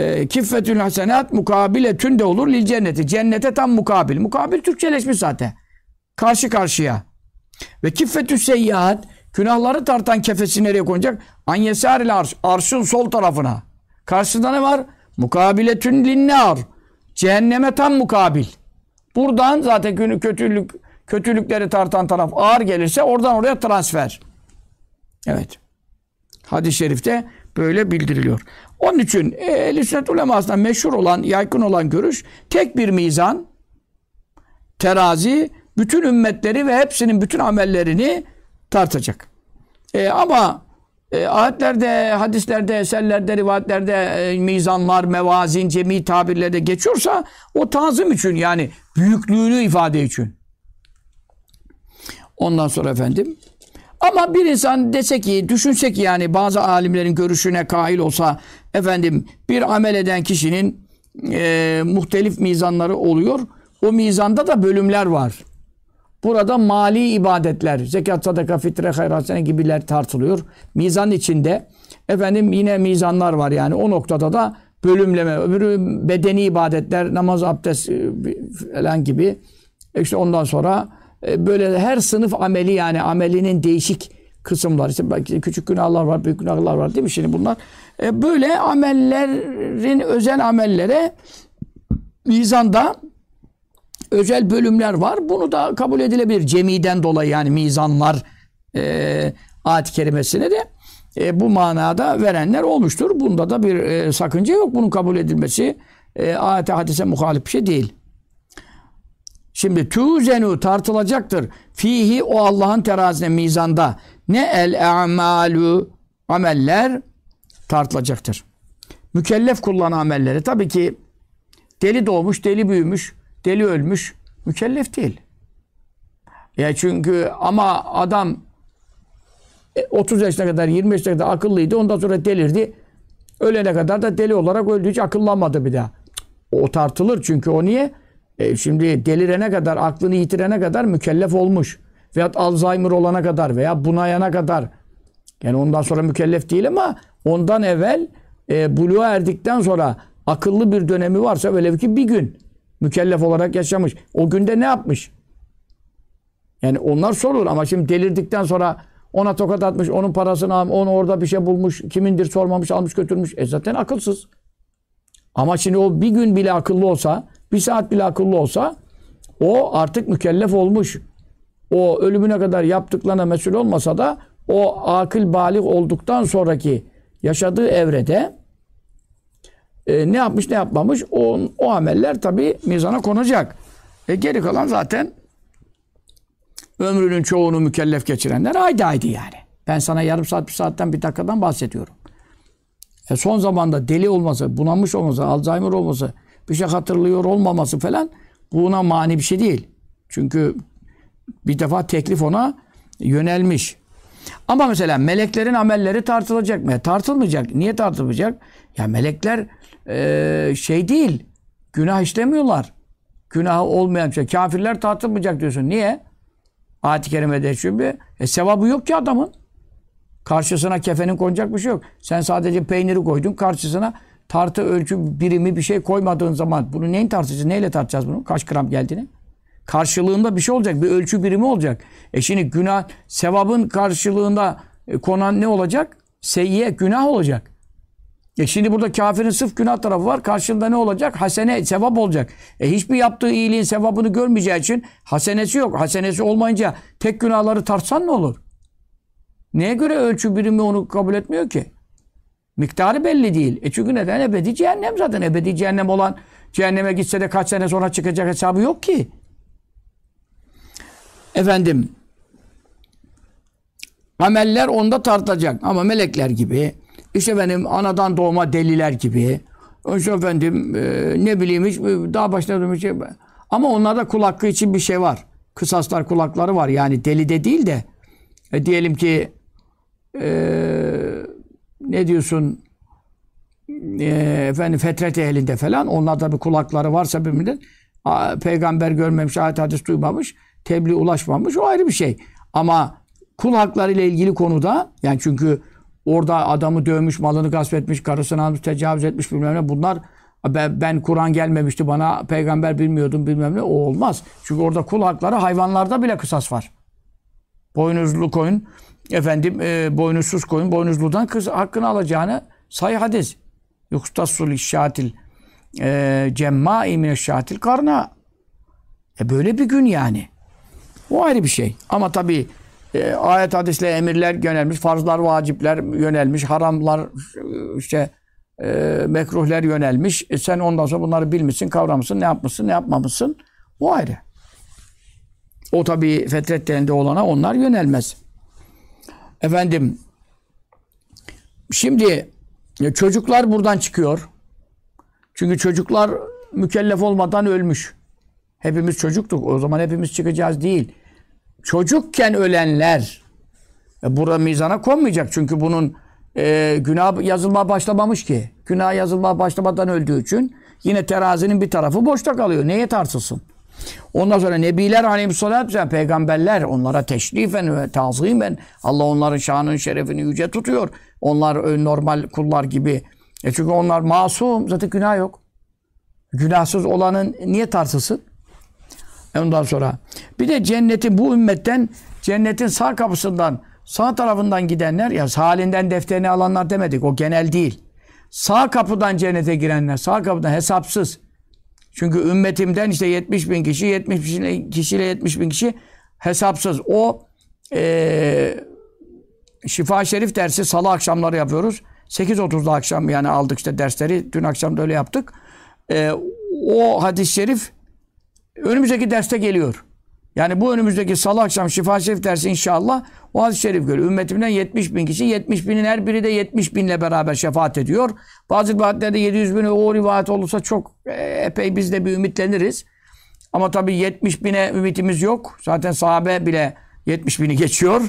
e, kiffetül hasenat mukabiletün de olur lil cenneti. Cennete tam mukabil. Mukabil Türkçeleşmiş zaten. Karşı karşıya. Ve kiffetü seyyiat günahları tartan kefesi nereye konacak? An yesaril arş. Arşın sol tarafına. Karşısında ne var? Mukabiletün linnar. Cehenneme tam mukabil. Buradan zaten günü kötülük kötülükleri tartan taraf ağır gelirse oradan oraya transfer. Evet. Hadis-i şerifte böyle bildiriliyor. Onun için ehl-i sünnet ulemasında meşhur olan, yaygın olan görüş tek bir mizan, terazi, bütün ümmetleri ve hepsinin bütün amellerini tartacak. E, ama e, ayetlerde, hadislerde, eserlerde, rivayetlerde e, mizanlar, mevazin, cemi tabirlerde geçiyorsa o tazım için yani büyüklüğünü ifade için. Ondan sonra efendim ama bir insan dese ki, düşünse ki yani bazı alimlerin görüşüne kail olsa efendim bir amel eden kişinin e, muhtelif mizanları oluyor. O mizanda da bölümler var. Burada mali ibadetler, zekat, sadaka, fitre, hayrat gibiler tartılıyor. Mizan içinde efendim yine mizanlar var yani o noktada da bölümleme, öbürü bedeni ibadetler, namaz, abdest e, falan gibi. İşte ondan sonra böyle her sınıf ameli yani amelinin değişik kısımlar. İşte küçük günahlar var, büyük günahlar var değil mi? Şimdi bunlar e, böyle amellerin özel amellere mizanda özel bölümler var. Bunu da kabul edilebilir. Cemiden dolayı yani mizanlar e, ayet-i kerimesine de e, bu manada verenler olmuştur. Bunda da bir e, sakınca yok. Bunun kabul edilmesi e, ayet-i hadise muhalif bir şey değil. Şimdi tuzenu tartılacaktır. Fihi o Allah'ın terazine mizanda ne el a'malu ameller tartılacaktır. Mükellef kullanan amelleri tabii ki deli doğmuş, deli büyümüş, deli ölmüş mükellef değil. Ya çünkü ama adam 30 e, yaşına kadar 20 yaşına kadar akıllıydı. Ondan sonra delirdi. Ölene kadar da deli olarak öldü. Hiç akıllanmadı bir daha. O tartılır çünkü o niye? E şimdi delirene kadar, aklını yitirene kadar mükellef olmuş. Veyahut Alzheimer olana kadar veya bunayana kadar. Yani ondan sonra mükellef değil ama ondan evvel e, buluğa erdikten sonra akıllı bir dönemi varsa velev ki bir gün mükellef olarak yaşamış. O günde ne yapmış? Yani onlar sorulur ama şimdi delirdikten sonra ona tokat atmış, onun parasını almış, onu orada bir şey bulmuş, kimindir sormamış, almış götürmüş. E zaten akılsız. Ama şimdi o bir gün bile akıllı olsa, bir saat bile akıllı olsa o artık mükellef olmuş. O ölümüne kadar yaptıklarına mesul olmasa da o akıl balik olduktan sonraki yaşadığı evrede e, ne yapmış ne yapmamış o, o ameller tabi mizana konacak. E, geri kalan zaten ömrünün çoğunu mükellef geçirenler haydi haydi yani. Ben sana yarım saat bir saatten bir dakikadan bahsediyorum. E, son zamanda deli olması, bunamış olması, Alzheimer olması, bir şey hatırlıyor olmaması falan buna mani bir şey değil. Çünkü bir defa teklif ona yönelmiş. Ama mesela meleklerin amelleri tartılacak mı? Tartılmayacak. Niye tartılmayacak? Ya melekler e, şey değil. Günah işlemiyorlar. Günah olmayan şey. Kafirler tartılmayacak diyorsun. Niye? Ayet-i kerimede çünkü e, sevabı yok ki adamın. Karşısına kefenin konacak bir şey yok. Sen sadece peyniri koydun karşısına tartı ölçü birimi bir şey koymadığın zaman bunu neyin tartacağız? Neyle tartacağız bunu? Kaç gram geldiğini? Karşılığında bir şey olacak. Bir ölçü birimi olacak. E şimdi günah, sevabın karşılığında e, konan ne olacak? Seyyiye, günah olacak. E şimdi burada kafirin sırf günah tarafı var. Karşılığında ne olacak? Hasene, sevap olacak. E hiçbir yaptığı iyiliğin sevabını görmeyeceği için hasenesi yok. Hasenesi olmayınca tek günahları tartsan ne olur? Neye göre ölçü birimi onu kabul etmiyor ki? Miktarı belli değil. E çünkü neden? Ebedi cehennem zaten. Ebedi cehennem olan cehenneme gitse de kaç sene sonra çıkacak hesabı yok ki. Efendim ameller onda tartacak ama melekler gibi işte benim anadan doğma deliler gibi. İşte efendim e, ne bileyim hiç daha başına durmuş şey. Ama onlarda kul hakkı için bir şey var. Kısaslar kulakları var. Yani deli de değil de e, diyelim ki e, ne diyorsun e, efendim fetret ehlinde falan onlarda bir kulakları varsa bir millet a, peygamber görmemiş, ayet hadis duymamış, tebliğ ulaşmamış o ayrı bir şey. Ama kul hakları ile ilgili konuda yani çünkü orada adamı dövmüş, malını gasp etmiş, karısını almış, tecavüz etmiş bilmem ne bunlar ben, ben Kur'an gelmemişti bana peygamber bilmiyordum bilmem ne o olmaz. Çünkü orada kul hakları hayvanlarda bile kısas var. Boynuzlu koyun efendim e, boynuzsuz koyun boynuzludan kız hakkını alacağını say hadis. Yuktassul şatil e, cemmâ'i mineşşatil karna. E böyle bir gün yani. O ayrı bir şey. Ama tabi e, ayet hadisle emirler yönelmiş, farzlar, vacipler yönelmiş, haramlar işte e, mekruhler yönelmiş. E, sen ondan sonra bunları bilmişsin, kavramışsın, ne yapmışsın, ne yapmamışsın. O ayrı. O tabi fetret olana onlar yönelmez. Efendim şimdi e, çocuklar buradan çıkıyor. Çünkü çocuklar mükellef olmadan ölmüş. Hepimiz çocuktuk. O zaman hepimiz çıkacağız değil. Çocukken ölenler e, burada mizana konmayacak. Çünkü bunun e, günah yazılma başlamamış ki. Günah yazılma başlamadan öldüğü için yine terazinin bir tarafı boşta kalıyor. Neye tartılsın? Ondan sonra Nebiler aleyhissalatü vesselam peygamberler onlara teşrifen ve tazimen Allah onların şanın şerefini yüce tutuyor. Onlar normal kullar gibi. E çünkü onlar masum. Zaten günah yok. Günahsız olanın niye tartılsın? E ondan sonra bir de cennetin bu ümmetten cennetin sağ kapısından sağ tarafından gidenler ya halinden defterini alanlar demedik. O genel değil. Sağ kapıdan cennete girenler, sağ kapıdan hesapsız. Çünkü ümmetimden işte 70 bin kişi, 70 kişiyle 70 bin kişi hesapsız. O e, Şifa Şerif dersi salı akşamları yapıyoruz. 8.30'da akşam yani aldık işte dersleri. Dün akşam da öyle yaptık. E, o hadis-i şerif önümüzdeki derste geliyor. Yani bu önümüzdeki salı akşam şifa şerif dersi inşallah o hadis-i şerif görüyor. Ümmetimden 70 bin kişi. 70 binin her biri de 70 binle beraber şefaat ediyor. Bazı rivayetlerde 700 bin o rivayet olursa çok e, epey biz de bir ümitleniriz. Ama tabii 70 bine ümitimiz yok. Zaten sahabe bile 70 bini geçiyor.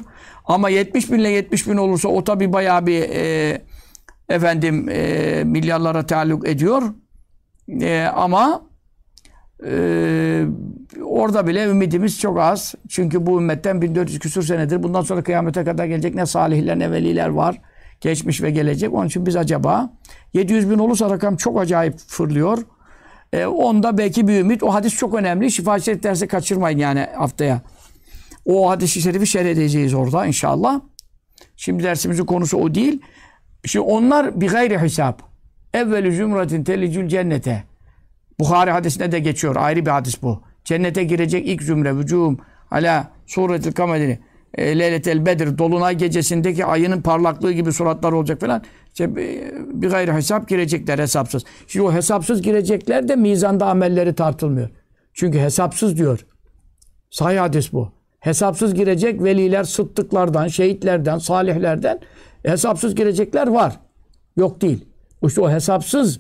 Ama 70 binle 70 bin olursa o tabii bayağı bir e, efendim e, milyarlara taalluk ediyor. E, ama ee, orada bile ümidimiz çok az. Çünkü bu ümmetten 1400 küsur senedir bundan sonra kıyamete kadar gelecek ne salihler ne veliler var. Geçmiş ve gelecek. Onun için biz acaba 700 bin olursa rakam çok acayip fırlıyor. Ee, onda belki bir ümit. O hadis çok önemli. Şifa Şerif dersi kaçırmayın yani haftaya. O hadisi şerifi şerh edeceğiz orada inşallah. Şimdi dersimizin konusu o değil. Şimdi onlar bir gayri hesap. Evvelü zümratin telicül cennete. Bukhari hadisinde de geçiyor. Ayrı bir hadis bu. Cennete girecek ilk zümre vücum ala suretil kamerini e, Leyletel Bedir Dolunay gecesindeki ayının parlaklığı gibi suratlar olacak falan. İşte bir gayri hesap girecekler hesapsız. Şimdi o hesapsız girecekler de mizanda amelleri tartılmıyor. Çünkü hesapsız diyor. Sahih hadis bu. Hesapsız girecek veliler, sıddıklardan, şehitlerden, salihlerden hesapsız girecekler var. Yok değil. İşte o hesapsız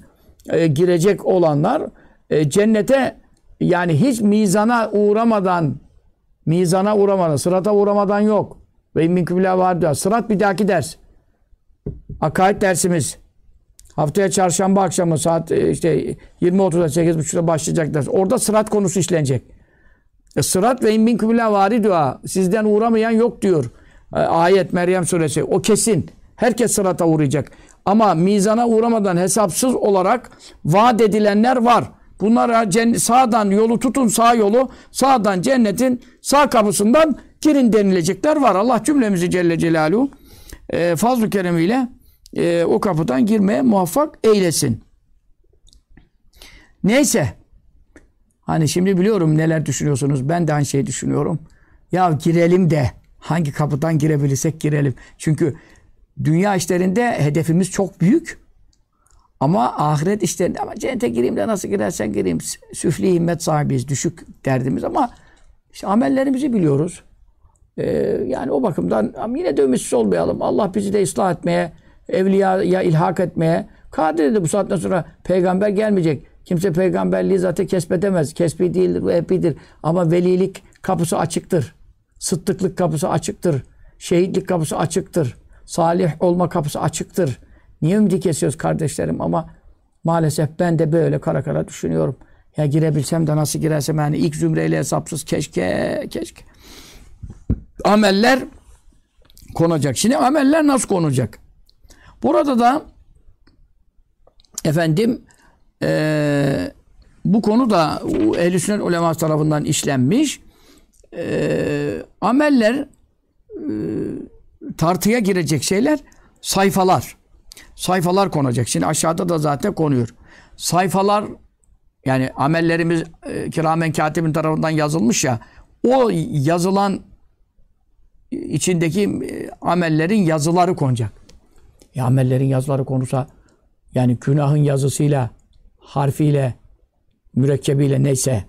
e, girecek olanlar e, cennete yani hiç mizana uğramadan mizana uğramadan, sırata uğramadan yok. Ve min kıbla var diyor. Sırat bir dahaki ders. Akaid dersimiz. Haftaya çarşamba akşamı saat e, işte 20.30'da 8.30'da başlayacak ders. Orada sırat konusu işlenecek. E, sırat ve min kıbla vari dua. Sizden uğramayan yok diyor. E, ayet Meryem suresi. O kesin. Herkes sırata uğrayacak. Ama mizana uğramadan hesapsız olarak vaat edilenler var. Bunlara sağdan yolu tutun sağ yolu sağdan cennetin sağ kapısından girin denilecekler var. Allah cümlemizi Celle Celaluhu e, fazl-ı keremiyle e, o kapıdan girmeye muvaffak eylesin. Neyse. Hani şimdi biliyorum neler düşünüyorsunuz. Ben de aynı şeyi düşünüyorum. Ya girelim de hangi kapıdan girebilirsek girelim. Çünkü dünya işlerinde hedefimiz çok büyük. Ama ahiret işlerinde ama cennete gireyim de nasıl girersen gireyim. Süfli himmet sahibiyiz. Düşük derdimiz ama işte amellerimizi biliyoruz. Ee, yani o bakımdan yine de ümitsiz olmayalım. Allah bizi de ıslah etmeye evliyaya ilhak etmeye kadir dedi. Bu saatten sonra peygamber gelmeyecek. Kimse peygamberliği zaten kesbedemez. Kesbi değildir, bu epidir. Ama velilik kapısı açıktır. Sıddıklık kapısı açıktır. Şehitlik kapısı açıktır. Salih olma kapısı açıktır. Niye ümidi kesiyoruz kardeşlerim ama maalesef ben de böyle kara kara düşünüyorum. Ya girebilsem de nasıl girersem yani ilk zümreyle hesapsız keşke keşke. Ameller konacak. Şimdi ameller nasıl konacak? Burada da efendim eee bu konu da ehl-i sünnet uleması tarafından işlenmiş. Eee ameller eee, tartıya girecek şeyler sayfalar. Sayfalar konacak. Şimdi aşağıda da zaten konuyor. Sayfalar yani amellerimiz e, kiramen katibin tarafından yazılmış ya o yazılan içindeki e, amellerin yazıları konacak. Ya amellerin yazıları konusa yani günahın yazısıyla harfiyle mürekkebiyle neyse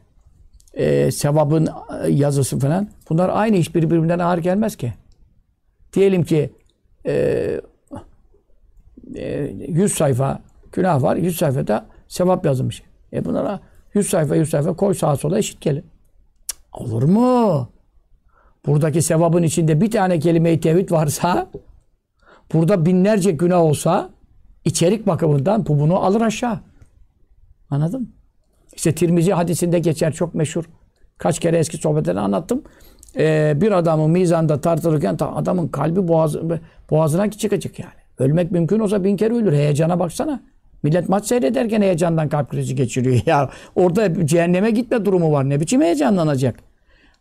e, sevabın e, yazısı falan bunlar aynı iş birbirinden ağır gelmez ki. Diyelim ki e, e, 100 sayfa günah var. 100 sayfada sevap yazılmış. E bunlara 100 sayfa 100 sayfa koy sağa sola eşit. Cık, Olur mu? Buradaki sevabın içinde bir tane kelime-i tevhid varsa burada binlerce günah olsa içerik bakımından bu bunu alır aşağı. Anladın mı? İşte Tirmizi hadisinde geçer çok meşhur. Kaç kere eski sohbetlerini anlattım. Ee, bir adamın mizanda tartılırken ta- adamın kalbi boğaz, boğazına çıkacak yani. Ölmek mümkün olsa bin kere ölür. Heyecana baksana. Millet maç seyrederken heyecandan kalp krizi geçiriyor. Ya orada cehenneme gitme durumu var. Ne biçim heyecanlanacak?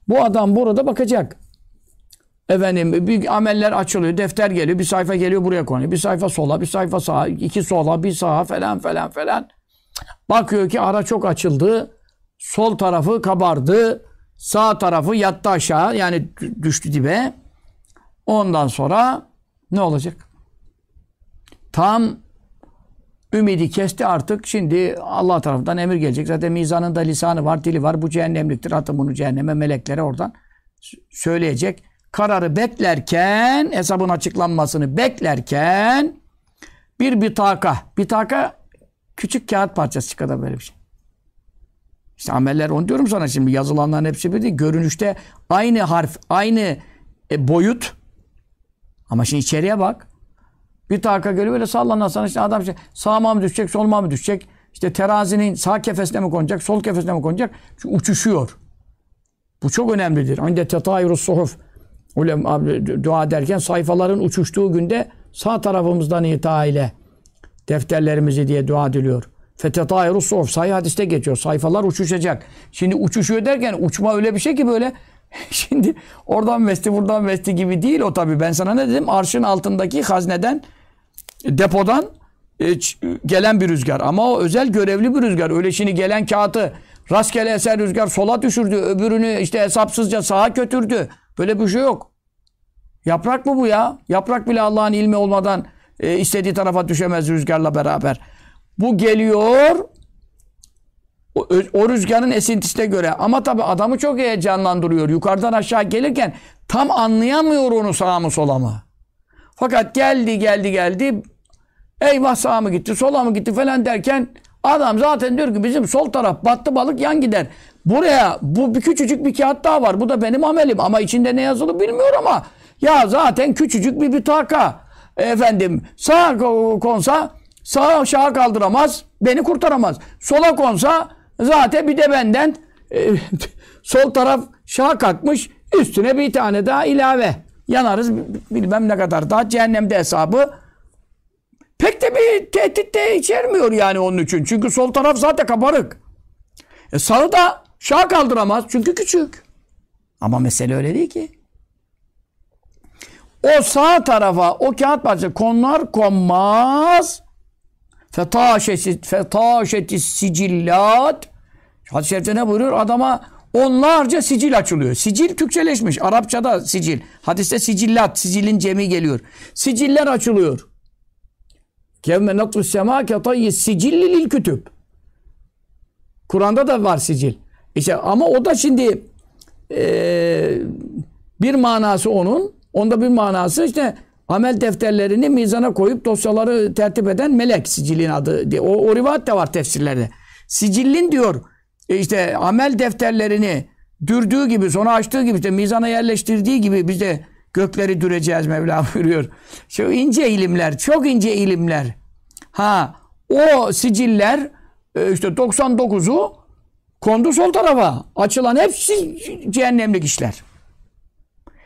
Bu adam burada bakacak. Efendim bir ameller açılıyor, defter geliyor, bir sayfa geliyor buraya konuyor. Bir sayfa sola, bir sayfa sağa, iki sola, bir sağa falan falan falan. Bakıyor ki ara çok açıldı. Sol tarafı kabardı. Sağ tarafı yattı aşağı. Yani dü- düştü dibe. Ondan sonra ne olacak? Tam ümidi kesti artık. Şimdi Allah tarafından emir gelecek. Zaten mizanında lisanı var, dili var. Bu cehennemliktir. Atın bunu cehenneme meleklere oradan söyleyecek. Kararı beklerken, hesabın açıklanmasını beklerken bir bitaka. Bitaka küçük kağıt parçası kadar böyle bir şey. İşte ameller onu diyorum sana şimdi yazılanların hepsi bir değil. Görünüşte aynı harf, aynı e, boyut. Ama şimdi içeriye bak. Bir taka geliyor böyle sallanırsan işte adam işte sağıma mı düşecek, soluma mı düşecek? İşte terazinin sağ kefesine mi konacak, sol kefesine mi konacak? Çünkü uçuşuyor. Bu çok önemlidir. Inde tetayurus suhuf. Dua ederken sayfaların uçuştuğu günde sağ tarafımızdan itaiyle defterlerimizi diye dua ediliyor. Fetetayru suhuf. Sayı hadiste geçiyor. Sayfalar uçuşacak. Şimdi uçuşuyor derken uçma öyle bir şey ki böyle şimdi oradan vesti buradan vesti gibi değil o tabii. Ben sana ne dedim? Arşın altındaki hazneden depodan e, gelen bir rüzgar. Ama o özel görevli bir rüzgar. Öyle şimdi gelen kağıtı rastgele eser rüzgar sola düşürdü. Öbürünü işte hesapsızca sağa götürdü. Böyle bir şey yok. Yaprak mı bu ya? Yaprak bile Allah'ın ilmi olmadan e, istediği tarafa düşemez rüzgarla beraber. Bu geliyor o, o rüzgarın esintisine göre. Ama tabii adamı çok heyecanlandırıyor. Yukarıdan aşağı gelirken tam anlayamıyor onu sağa mı sola mı. Fakat geldi geldi geldi. Eyvah sağa mı gitti sola mı gitti falan derken adam zaten diyor ki bizim sol taraf battı balık yan gider. Buraya bu bir küçücük bir kağıt daha var. Bu da benim amelim ama içinde ne yazılı bilmiyor ama ya zaten küçücük bir bitaka. Efendim sağa ko- konsa sağa aşağı kaldıramaz. Beni kurtaramaz. Sola konsa zaten bir de benden e, sol taraf şaha kalkmış. Üstüne bir tane daha ilave. Yanarız bilmem ne kadar daha cehennemde hesabı. Pek de bir tehdit de içermiyor yani onun için. Çünkü sol taraf zaten kabarık. E sağı da şaha kaldıramaz çünkü küçük. Ama mesele öyle değil ki. O sağ tarafa o kağıt parçası konar konmaz fetaşeti sicillat Hadis-i şerifte ne buyuruyor? Adama onlarca sicil açılıyor. Sicil Türkçeleşmiş. Arapçada sicil. Hadiste sicillat. Sicilin cemi geliyor. Siciller açılıyor. Kevme natru sema ketayyi sicilli lil kütüb. Kur'an'da da var sicil. İşte ama o da şimdi eee, bir manası onun. Onda bir manası işte amel defterlerini mizana koyup dosyaları tertip eden melek sicilin adı. diye. O, o rivayet de var tefsirlerde. Sicillin diyor e, işte amel defterlerini dürdüğü gibi sonra açtığı gibi işte mizana yerleştirdiği gibi biz de gökleri düreceğiz Mevla buyuruyor. Şu ince ilimler, çok ince ilimler. Ha o siciller e, işte 99'u kondu sol tarafa. Açılan hepsi cehennemlik işler.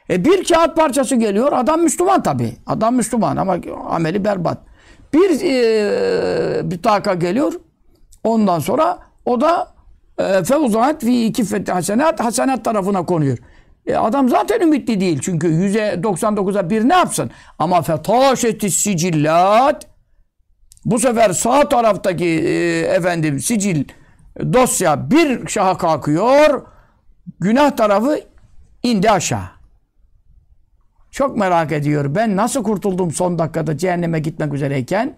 E bir kağıt parçası geliyor. Adam Müslüman tabi. Adam Müslüman ama ameli berbat. Bir e, bir taka geliyor. Ondan sonra o da e, fevzat fi kifeti hasenat hasenat tarafına konuyor. E, adam zaten ümitli değil. Çünkü yüze 99'a bir ne yapsın? Ama fetaşeti sicillat bu sefer sağ taraftaki e, efendim sicil dosya bir şaha kalkıyor. Günah tarafı indi aşağı. Çok merak ediyor. Ben nasıl kurtuldum son dakikada cehenneme gitmek üzereyken?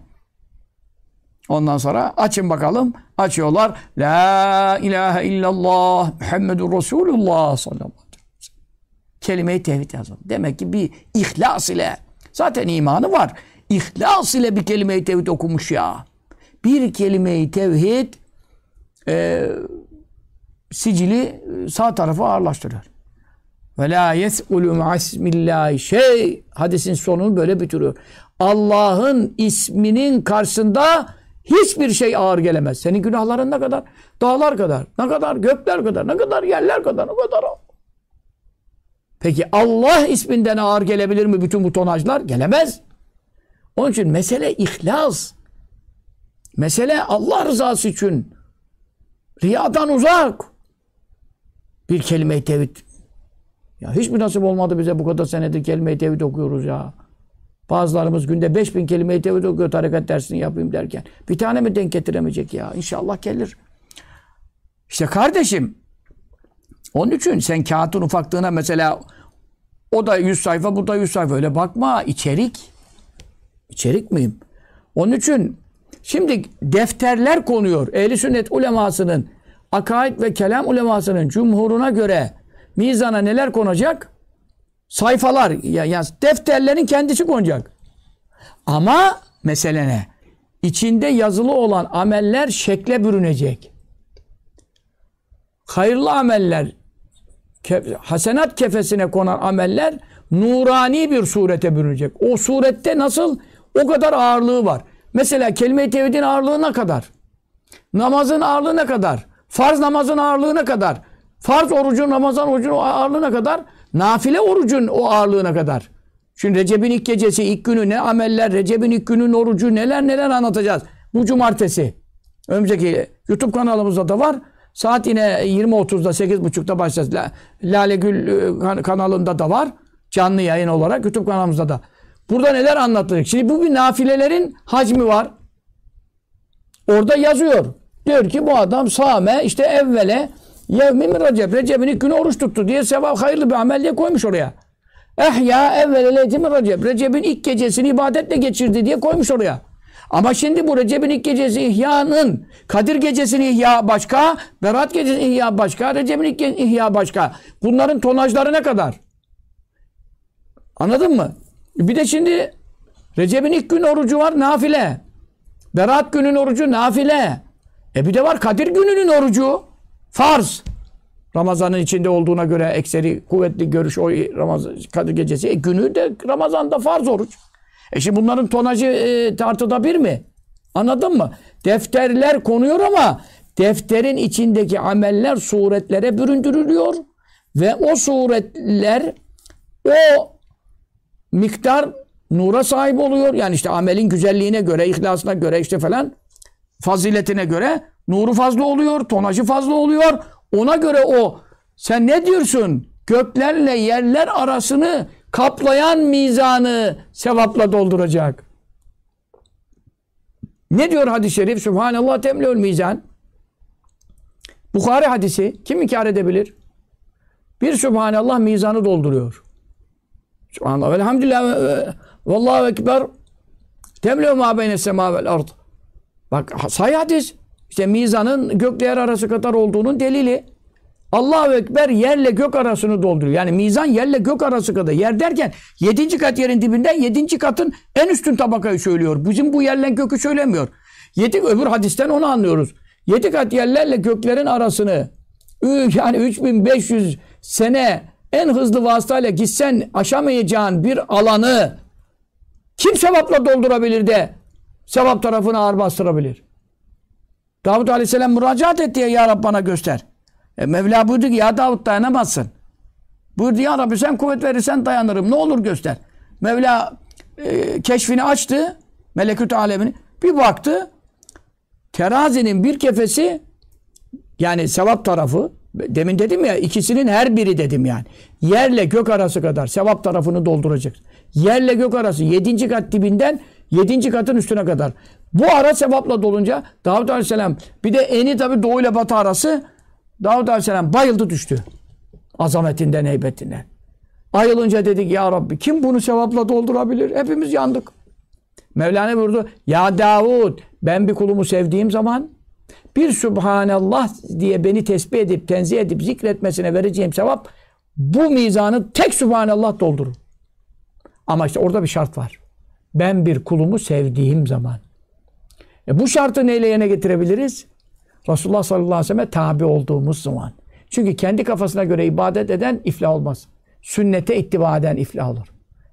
Ondan sonra açın bakalım. Açıyorlar. La ilahe illallah Muhammedur Resulullah sallallahu. Kelime-i tevhid yazalım. Demek ki bir ihlas ile zaten imanı var. İhlas ile bir kelime-i tevhid okumuş ya. Bir kelime-i tevhid e, sicili sağ tarafa ağırlaştırıyor. Ve la yes'ulu ma'asmillahi şey. Hadisin sonunu böyle bitiriyor. Allah'ın isminin karşısında hiçbir şey ağır gelemez. Senin günahların ne kadar? Dağlar kadar. Ne kadar? Gökler kadar. Ne kadar? Yerler kadar. Ne kadar? Peki Allah isminden ağır gelebilir mi bütün bu tonajlar? Gelemez. Onun için mesele ihlas. Mesele Allah rızası için. Riyadan uzak. Bir kelime-i tevhid ya hiç mi nasip olmadı bize bu kadar senedir kelime-i tevhid okuyoruz ya. Bazılarımız günde 5000 kelime-i tevhid okuyor tarikat dersini yapayım derken. Bir tane mi denk getiremeyecek ya? İnşallah gelir. İşte kardeşim onun için sen kağıtın ufaklığına mesela o da 100 sayfa bu da 100 sayfa öyle bakma içerik. İçerik miyim? Onun için şimdi defterler konuyor. Ehli sünnet ulemasının akaid ve kelam ulemasının cumhuruna göre mizana neler konacak? Sayfalar, yani defterlerin kendisi konacak. Ama mesele ne? İçinde yazılı olan ameller şekle bürünecek. Hayırlı ameller, hasenat kefesine konan ameller nurani bir surete bürünecek. O surette nasıl? O kadar ağırlığı var. Mesela kelime-i tevhidin ağırlığı ne kadar? Namazın ağırlığı ne kadar? Farz namazın ağırlığı ne kadar? Farz orucun, Ramazan orucun ağırlığına kadar, nafile orucun o ağırlığına kadar. Şimdi Recep'in ilk gecesi, ilk günü ne ameller, Recep'in ilk günün orucu neler neler anlatacağız. Bu cumartesi. Önümüzdeki YouTube kanalımızda da var. Saat yine 20.30'da 8.30'da başlayacağız. Lale Gül e, kanalında da var. Canlı yayın olarak YouTube kanalımızda da. Burada neler anlatılacak? Şimdi bu bir nafilelerin hacmi var. Orada yazıyor. Diyor ki bu adam same işte evvele Yevmi min Recep. Recep'in ilk günü oruç tuttu diye sevap hayırlı bir amel diye koymuş oraya. Ehya evvele leyti min Recep. Recep'in ilk gecesini ibadetle geçirdi diye koymuş oraya. Ama şimdi bu Recep'in ilk gecesi ihyanın, Kadir gecesini ihya başka, Berat gecesini ihya başka, Recep'in ilk ihya başka. Bunların tonajları ne kadar? Anladın mı? Bir de şimdi Recep'in ilk gün orucu var nafile. Berat günün orucu nafile. E bir de var Kadir gününün orucu. Farz. Ramazan'ın içinde olduğuna göre ekseri kuvvetli görüş o Ramazan Kadir gecesi. E, günü de Ramazan'da farz oruç. E şimdi bunların tonajı e, tartıda bir mi? Anladın mı? Defterler konuyor ama defterin içindeki ameller suretlere büründürülüyor ve o suretler o miktar nura sahip oluyor. Yani işte amelin güzelliğine göre, ihlasına göre işte falan faziletine göre Nuru fazla oluyor, tonajı fazla oluyor. Ona göre o sen ne diyorsun? Göklerle yerler arasını kaplayan mizanı sevapla dolduracak. Ne diyor hadis-i şerif? Subhanallah temleül mizan. Bukhari hadisi. Kim inkar edebilir? Bir Subhanallah mizanı dolduruyor. Subhanallah. Velhamdülillah. Vallahu ekber. Temleül ma beyne sema vel ard. Bak say hadis. İşte mizanın gökler arası kadar olduğunun delili. Allahu Ekber yerle gök arasını dolduruyor. Yani mizan yerle gök arası kadar. Yer derken yedinci kat yerin dibinden yedinci katın en üstün tabakayı söylüyor. Bizim bu yerle gökü söylemiyor. Yedi, öbür hadisten onu anlıyoruz. Yedi kat yerlerle göklerin arasını yani 3500 sene en hızlı vasıtayla gitsen aşamayacağın bir alanı kim sevapla doldurabilir de sevap tarafını ağır bastırabilir? Davut Aleyhisselam müracaat etti ya, ya Rab bana göster. E, Mevla buyurdu ki ya Davut dayanamazsın. Buyurdu ya Rabbi sen kuvvet verirsen dayanırım. Ne olur göster. Mevla e, keşfini açtı. Melekut alemini. Bir baktı. Terazinin bir kefesi yani sevap tarafı demin dedim ya ikisinin her biri dedim yani. Yerle gök arası kadar sevap tarafını dolduracak. Yerle gök arası yedinci kat dibinden yedinci katın üstüne kadar. Bu ara sevapla dolunca Davud Aleyhisselam bir de eni tabi doğu ile batı arası Davud Aleyhisselam bayıldı düştü. Azametinden, heybetinden. Ayılınca dedik ya Rabbi kim bunu sevapla doldurabilir? Hepimiz yandık. Mevlana buyurdu. Ya Davud ben bir kulumu sevdiğim zaman bir Subhanallah diye beni tesbih edip, tenzih edip, zikretmesine vereceğim sevap bu mizanı tek Subhanallah doldurur. Ama işte orada bir şart var. Ben bir kulumu sevdiğim zaman. E bu şartı neyle yerine getirebiliriz? Resulullah sallallahu aleyhi ve selleme tabi olduğumuz zaman. Çünkü kendi kafasına göre ibadet eden iflah olmaz. Sünnete ittiba eden iflah olur.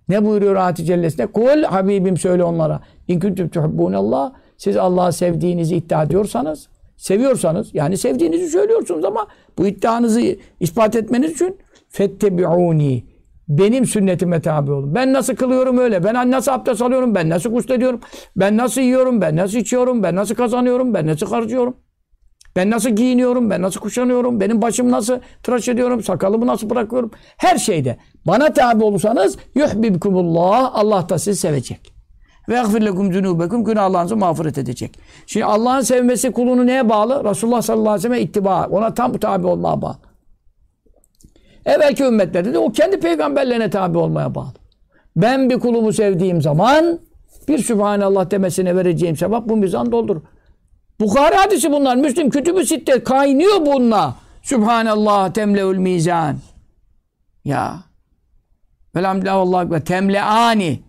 Ne buyuruyor ayet-i cellesinde? Kul Habibim söyle onlara. İn kuntum tuhibbunallah. Siz Allah'ı sevdiğinizi iddia ediyorsanız, seviyorsanız, yani sevdiğinizi söylüyorsunuz ama bu iddianızı ispat etmeniz için fettebi'uni. Benim sünnetime tabi olun. Ben nasıl kılıyorum öyle. Ben nasıl abdest alıyorum. Ben nasıl guslediyorum. Ben nasıl yiyorum. Ben nasıl içiyorum. Ben nasıl kazanıyorum. Ben nasıl harcıyorum. Ben nasıl giyiniyorum, ben nasıl kuşanıyorum, benim başım nasıl tıraş ediyorum, sakalımı nasıl bırakıyorum. Her şeyde bana tabi olursanız yuhbibkumullah Allah da sizi sevecek. Ve yagfir lekum zunubekum günahlarınızı mağfiret edecek. Şimdi Allah'ın sevmesi kulunu neye bağlı? Resulullah sallallahu aleyhi ve sellem ittiba. Ona tam tabi olmaya bağlı. Evvelki ümmetlerde de o kendi peygamberlerine tabi olmaya bağlı. Ben bir kulumu sevdiğim zaman bir Sübhanallah demesine vereceğim sevap bu mizan doldurur. Bukhari hadisi bunlar. Müslim kütübü sitte kaynıyor bununla. Sübhanallah temleül mizan. Ya. Elhamdülillah Allahu Ekber. Temleani.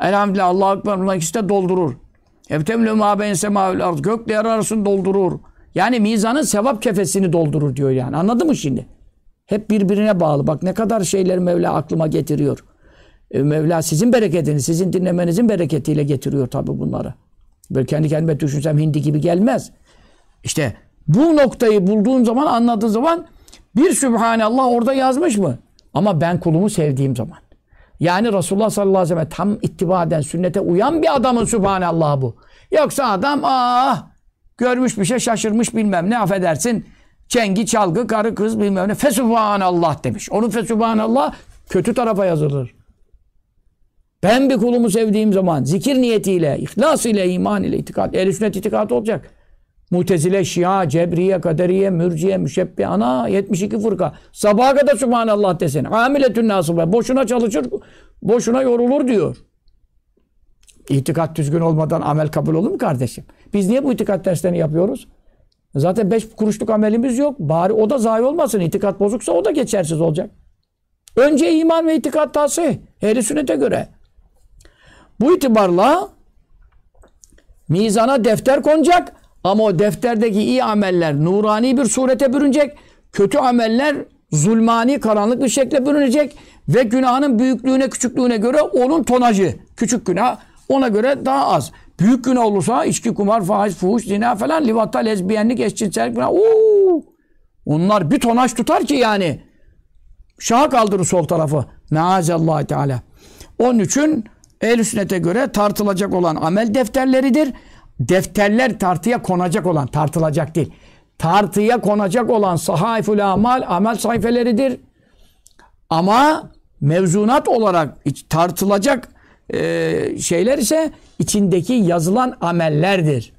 Elhamdülillah Allahu Ekber. Bunlar ikisi de doldurur. Ebtemle ma ben semâül arz. Gökle yer arasını doldurur. Yani mizanın sevap kefesini doldurur diyor yani. Anladın mı şimdi? Hep birbirine bağlı. Bak ne kadar şeyler Mevla aklıma getiriyor. E, Mevla sizin bereketini, sizin dinlemenizin bereketiyle getiriyor tabi bunları. Böyle kendi kendime düşünsem hindi gibi gelmez. İşte bu noktayı bulduğun zaman anladığın zaman bir Sübhanallah orada yazmış mı? Ama ben kulumu sevdiğim zaman. Yani Resulullah sallallahu aleyhi ve sellem tam ittiba eden, sünnete uyan bir adamın Sübhanallah bu. Yoksa adam ah görmüş bir şey şaşırmış bilmem ne affedersin. Çengi, çalgı, karı, kız bilmem ne. Fesubhanallah demiş. Onun fesubhanallah kötü tarafa yazılır. Ben bir kulumu sevdiğim zaman zikir niyetiyle, ihlas ile, iman ile, itikat, ehl sünnet itikadı olacak. Mutezile, Şia, Cebriye, Kaderiye, Mürciye, Müşebbi, ana 72 fırka. Sabaha kadar Subhanallah desin. Amiletün nasıbe. Boşuna çalışır, boşuna yorulur diyor. İtikat düzgün olmadan amel kabul olur mu kardeşim? Biz niye bu itikat derslerini yapıyoruz? Zaten beş kuruşluk amelimiz yok. Bari o da zayi olmasın. İtikat bozuksa o da geçersiz olacak. Önce iman ve itikat tasih. Ehl-i sünnete göre. Bu itibarla mizana defter konacak ama o defterdeki iyi ameller nurani bir surete bürünecek. Kötü ameller zulmani karanlık bir şekle bürünecek ve günahın büyüklüğüne küçüklüğüne göre onun tonajı küçük günah ona göre daha az. Büyük günah olursa içki, kumar, faiz, fuhuş, zina falan, livatta, lezbiyenlik, eşcinsellik falan. Oo! Onlar bir tonaj tutar ki yani. Şaha kaldırır sol tarafı. Meazallah Teala. Onun için Ehl-i sünnete göre tartılacak olan amel defterleridir. Defterler tartıya konacak olan, tartılacak değil. Tartıya konacak olan sahaifül amal, amel sayfeleridir. Ama mevzunat olarak tartılacak e, şeyler ise içindeki yazılan amellerdir.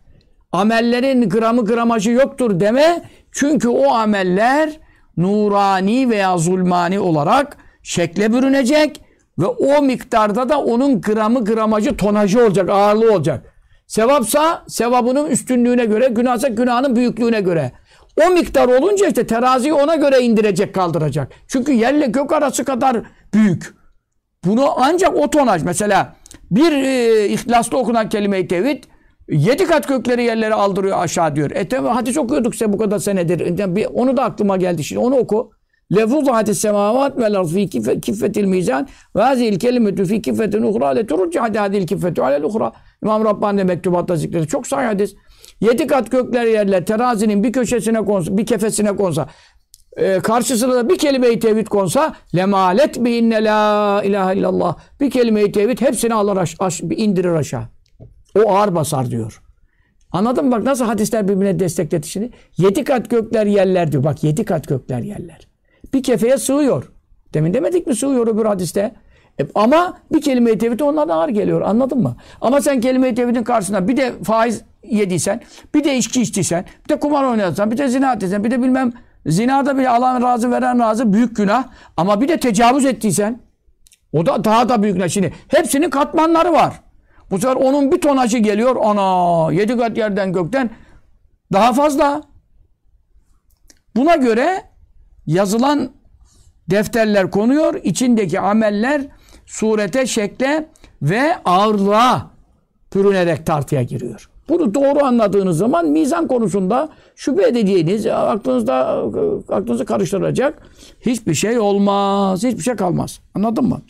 Amellerin gramı gramajı yoktur deme. Çünkü o ameller nurani veya zulmani olarak şekle bürünecek ve o miktarda da onun gramı gramajı tonajı olacak, ağırlığı olacak. Sevapsa sevabının üstünlüğüne göre, günahsa günahının büyüklüğüne göre. O miktar olunca işte teraziyi ona göre indirecek, kaldıracak. Çünkü yerle gök arası kadar büyük. Bunu ancak o tonaj mesela bir e, ihlaslı okunan kelime-i tevhid yedi kat gökleri yerlere aldırıyor aşağı diyor. E tabi hadis okuyorduk size bu kadar senedir. Yani bir- Onu da aklıma geldi şimdi onu oku. Levuzatis semavat vel ard fi kif- kiffetil mizan ve hazihil kelimetu fi kiffetin uhra le turuncu hadi hadil kiffetu alel uhra. İmam Rabbani mektubatta zikrediyor. Çok sahih hadis. Yedi kat gökler yerler terazinin bir köşesine konsa, bir kefesine konsa, e, karşısına da bir kelime-i tevhid konsa lemalet bi inne la ilahe illallah. Bir kelime-i tevhid hepsini alır aş, aş- indirir aşağı. O ağır basar diyor. Anladın mı? Bak nasıl hadisler birbirine destekledi şimdi. Yedi kat gökler yerler diyor. Bak yedi kat gökler yerler. Bir kefeye sığıyor. Demin demedik mi sığıyor öbür hadiste? E, ama bir kelime-i tevhid onlardan ağır geliyor. Anladın mı? Ama sen kelime-i tevhidin karşısında bir de faiz yediysen, bir de içki içtiysen, bir de kumar oynadıysan, bir de zina ettiysen, bir de bilmem zinada bile alan razı veren razı büyük günah. Ama bir de tecavüz ettiysen, o da daha da büyük günah. Şimdi hepsinin katmanları var. Bu sefer onun bir tonajı geliyor. Ana yedi kat yerden gökten daha fazla. Buna göre yazılan defterler konuyor. içindeki ameller surete, şekle ve ağırlığa pürünerek tartıya giriyor. Bunu doğru anladığınız zaman mizan konusunda şüphe edeceğiniz, aklınızda aklınızı karıştıracak hiçbir şey olmaz. Hiçbir şey kalmaz. Anladın mı?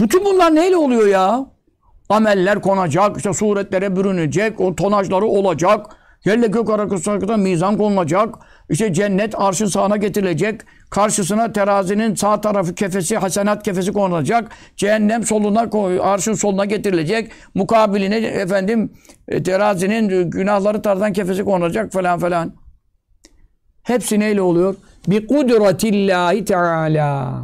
Bütün bunlar neyle oluyor ya? Ameller konacak, işte suretlere bürünecek, o tonajları olacak. Yerle gök arasında mizan konulacak. İşte cennet arşın sağına getirilecek. Karşısına terazinin sağ tarafı kefesi, hasenat kefesi konulacak. Cehennem soluna, arşın soluna getirilecek. Mukabiline efendim e, terazinin günahları tarzan kefesi konulacak falan falan. Hepsi neyle oluyor? Bi kudretillahi teala.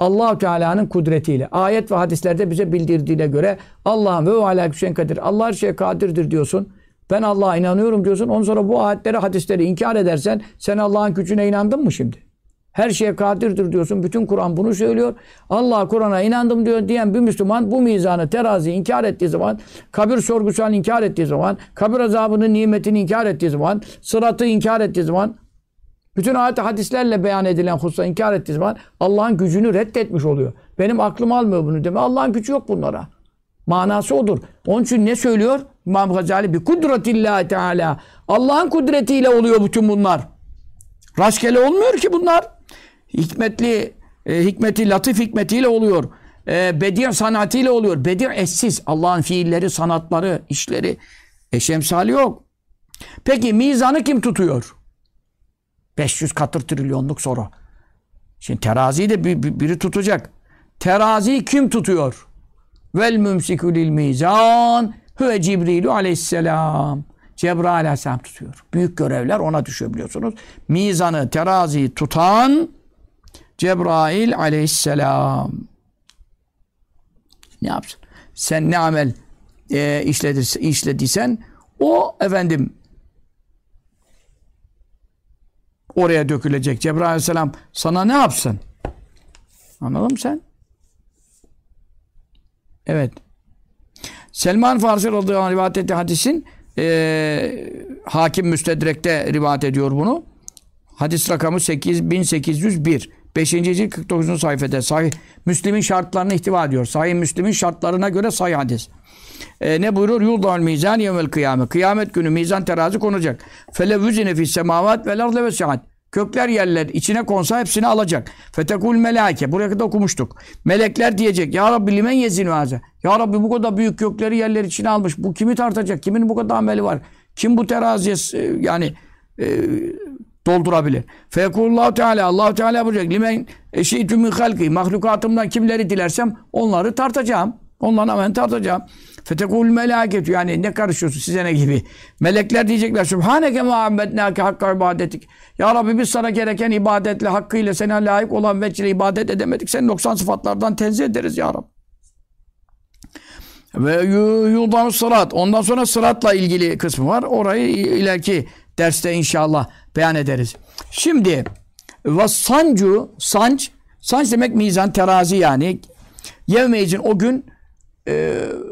allah Teala'nın kudretiyle. Ayet ve hadislerde bize bildirdiğine göre Allah'ın ve ala şeyin kadir. Allah her şeye kadirdir diyorsun. Ben Allah'a inanıyorum diyorsun. Ondan sonra bu ayetleri, hadisleri inkar edersen sen Allah'ın gücüne inandın mı şimdi? Her şeye kadirdir diyorsun. Bütün Kur'an bunu söylüyor. Allah Kur'an'a inandım diyor diyen bir Müslüman bu mizanı, terazi inkar ettiği zaman, kabir sorgusunu inkar ettiği zaman, kabir azabının nimetini inkar ettiği zaman, sıratı inkar ettiği zaman, bütün ayet hadislerle beyan edilen hususa inkar ettiği zaman Allah'ın gücünü reddetmiş oluyor. Benim aklım almıyor bunu deme. Allah'ın gücü yok bunlara. Manası odur. Onun için ne söylüyor? İmam Gazali bir kudretillahi teala. Allah'ın kudretiyle oluyor bütün bunlar. Rastgele olmuyor ki bunlar. Hikmetli, e, hikmeti, latif hikmetiyle oluyor. E, bedi sanatıyla oluyor. Bedi eşsiz. Allah'ın fiilleri, sanatları, işleri. Eşemsali yok. Peki mizanı kim tutuyor? 500 katır trilyonluk soru. Şimdi teraziyi de bir- bir- biri tutacak. Teraziyi kim tutuyor? Vel mümsiku lil mizan huve Cibrilu aleyhisselam. Cebrail aleyhisselam tutuyor. Büyük görevler ona düşüyor biliyorsunuz. Mizanı, teraziyi tutan Cebrail aleyhisselam. Ne yapsın? Sen ne amel e, işledir, işlediysen o efendim oraya dökülecek. Cebrail aleyhisselam sana ne yapsın? Anladın mı sen? Evet. Selman Farsi radıyallahu anh rivayet ettiği hadisin e, hakim müstedrekte rivayet ediyor bunu. Hadis rakamı 8801. 5. cilt 49. sayfada sahih Müslim'in şartlarını ihtiva ediyor. Sahih Müslim'in şartlarına göre sahih hadis. E, ne buyurur? Yuldal mizan yevmel kıyamet. Kıyamet günü mizan terazi konacak. Felevüzine fis semavat vel ardı ve saat. Kökler yerler içine konsa hepsini alacak. Fetekul melake. Buraya kadar okumuştuk. Melekler diyecek. Ya Rabbi limen yezinu haze. Ya Rabbi bu kadar büyük kökleri yerler içine almış. Bu kimi tartacak? Kimin bu kadar ameli var? Kim bu teraziye e, yani e, doldurabilir. Fekullahu Teala Allah Teala buyuracak. Limen eşitü min halki. Mahlukatımdan kimleri dilersem onları tartacağım. Onlara ben tartacağım. Fetekul melaketü yani ne karışıyorsun size ne gibi. Melekler diyecekler Sübhaneke muhammednâke hakka ibadetik. Ya Rabbi biz sana gereken ibadetle hakkıyla sana layık olan veçile ibadet edemedik. Senin 90 sıfatlardan tenzih ederiz ya Rabbi. Ve yudan sırat. Ondan sonra sıratla ilgili kısmı var. Orayı ileriki derste inşallah beyan ederiz. Şimdi ve sancu, sanç, sanç demek mizan, terazi yani. Yevmeycin o gün e,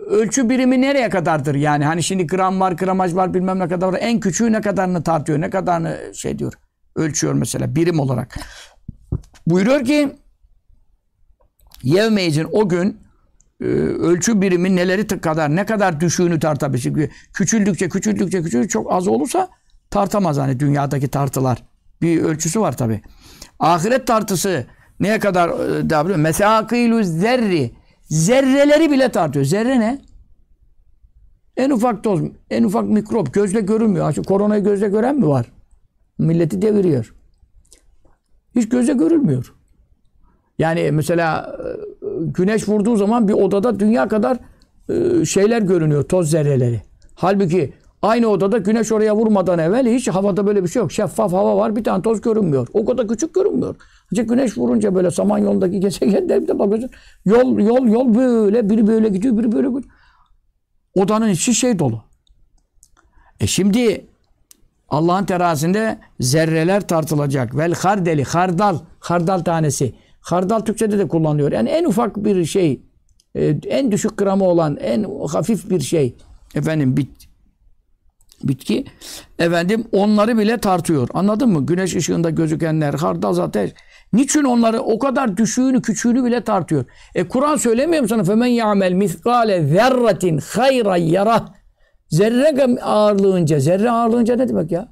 ölçü birimi nereye kadardır yani? Hani şimdi gram var, gramaj var bilmem ne kadar var. En küçüğü ne kadarını tartıyor, ne kadarını şey diyor. Ölçüyor mesela birim olarak. Buyuruyor ki Yevmeycin o gün e, ölçü birimi neleri kadar ne kadar düşüğünü tartabilir. Küçüldükçe küçüldükçe küçüldükçe çok az olursa tartamaz hani dünyadaki tartılar. Bir ölçüsü var tabi. Ahiret tartısı neye kadar e, biliyor? Mesakilü zerri. Zerreleri bile tartıyor. Zerre ne? En ufak toz, en ufak mikrop gözle görünmüyor. Şu koronayı gözle gören mi var? Milleti deviriyor. Hiç gözle görülmüyor. Yani mesela e, güneş vurduğu zaman bir odada dünya kadar e, şeyler görünüyor, toz zerreleri. Halbuki aynı odada güneş oraya vurmadan evvel hiç havada böyle bir şey yok. Şeffaf hava var, bir tane toz görünmüyor. O kadar küçük görünmüyor. Ancak güneş vurunca böyle Samanyolu'ndaki gezegenler bir de bakıyorsun. Yol, yol, yol böyle, biri böyle gidiyor, biri böyle gidiyor. Odanın içi şey dolu. E şimdi Allah'ın terazinde zerreler tartılacak. Vel hardeli, hardal, hardal tanesi. Hardal Türkçe'de de kullanılıyor. Yani en ufak bir şey, e, en düşük gramı olan, en hafif bir şey. Efendim bit, bitki. Efendim onları bile tartıyor. Anladın mı? Güneş ışığında gözükenler, hardal zaten. Niçin onları o kadar düşüğünü, küçüğünü bile tartıyor? E Kur'an söylemiyor mu sana? Femen ya'mel miskale zerratin hayran yarah. Zerre ağırlığınca, zerre ağırlığınca ne demek ya?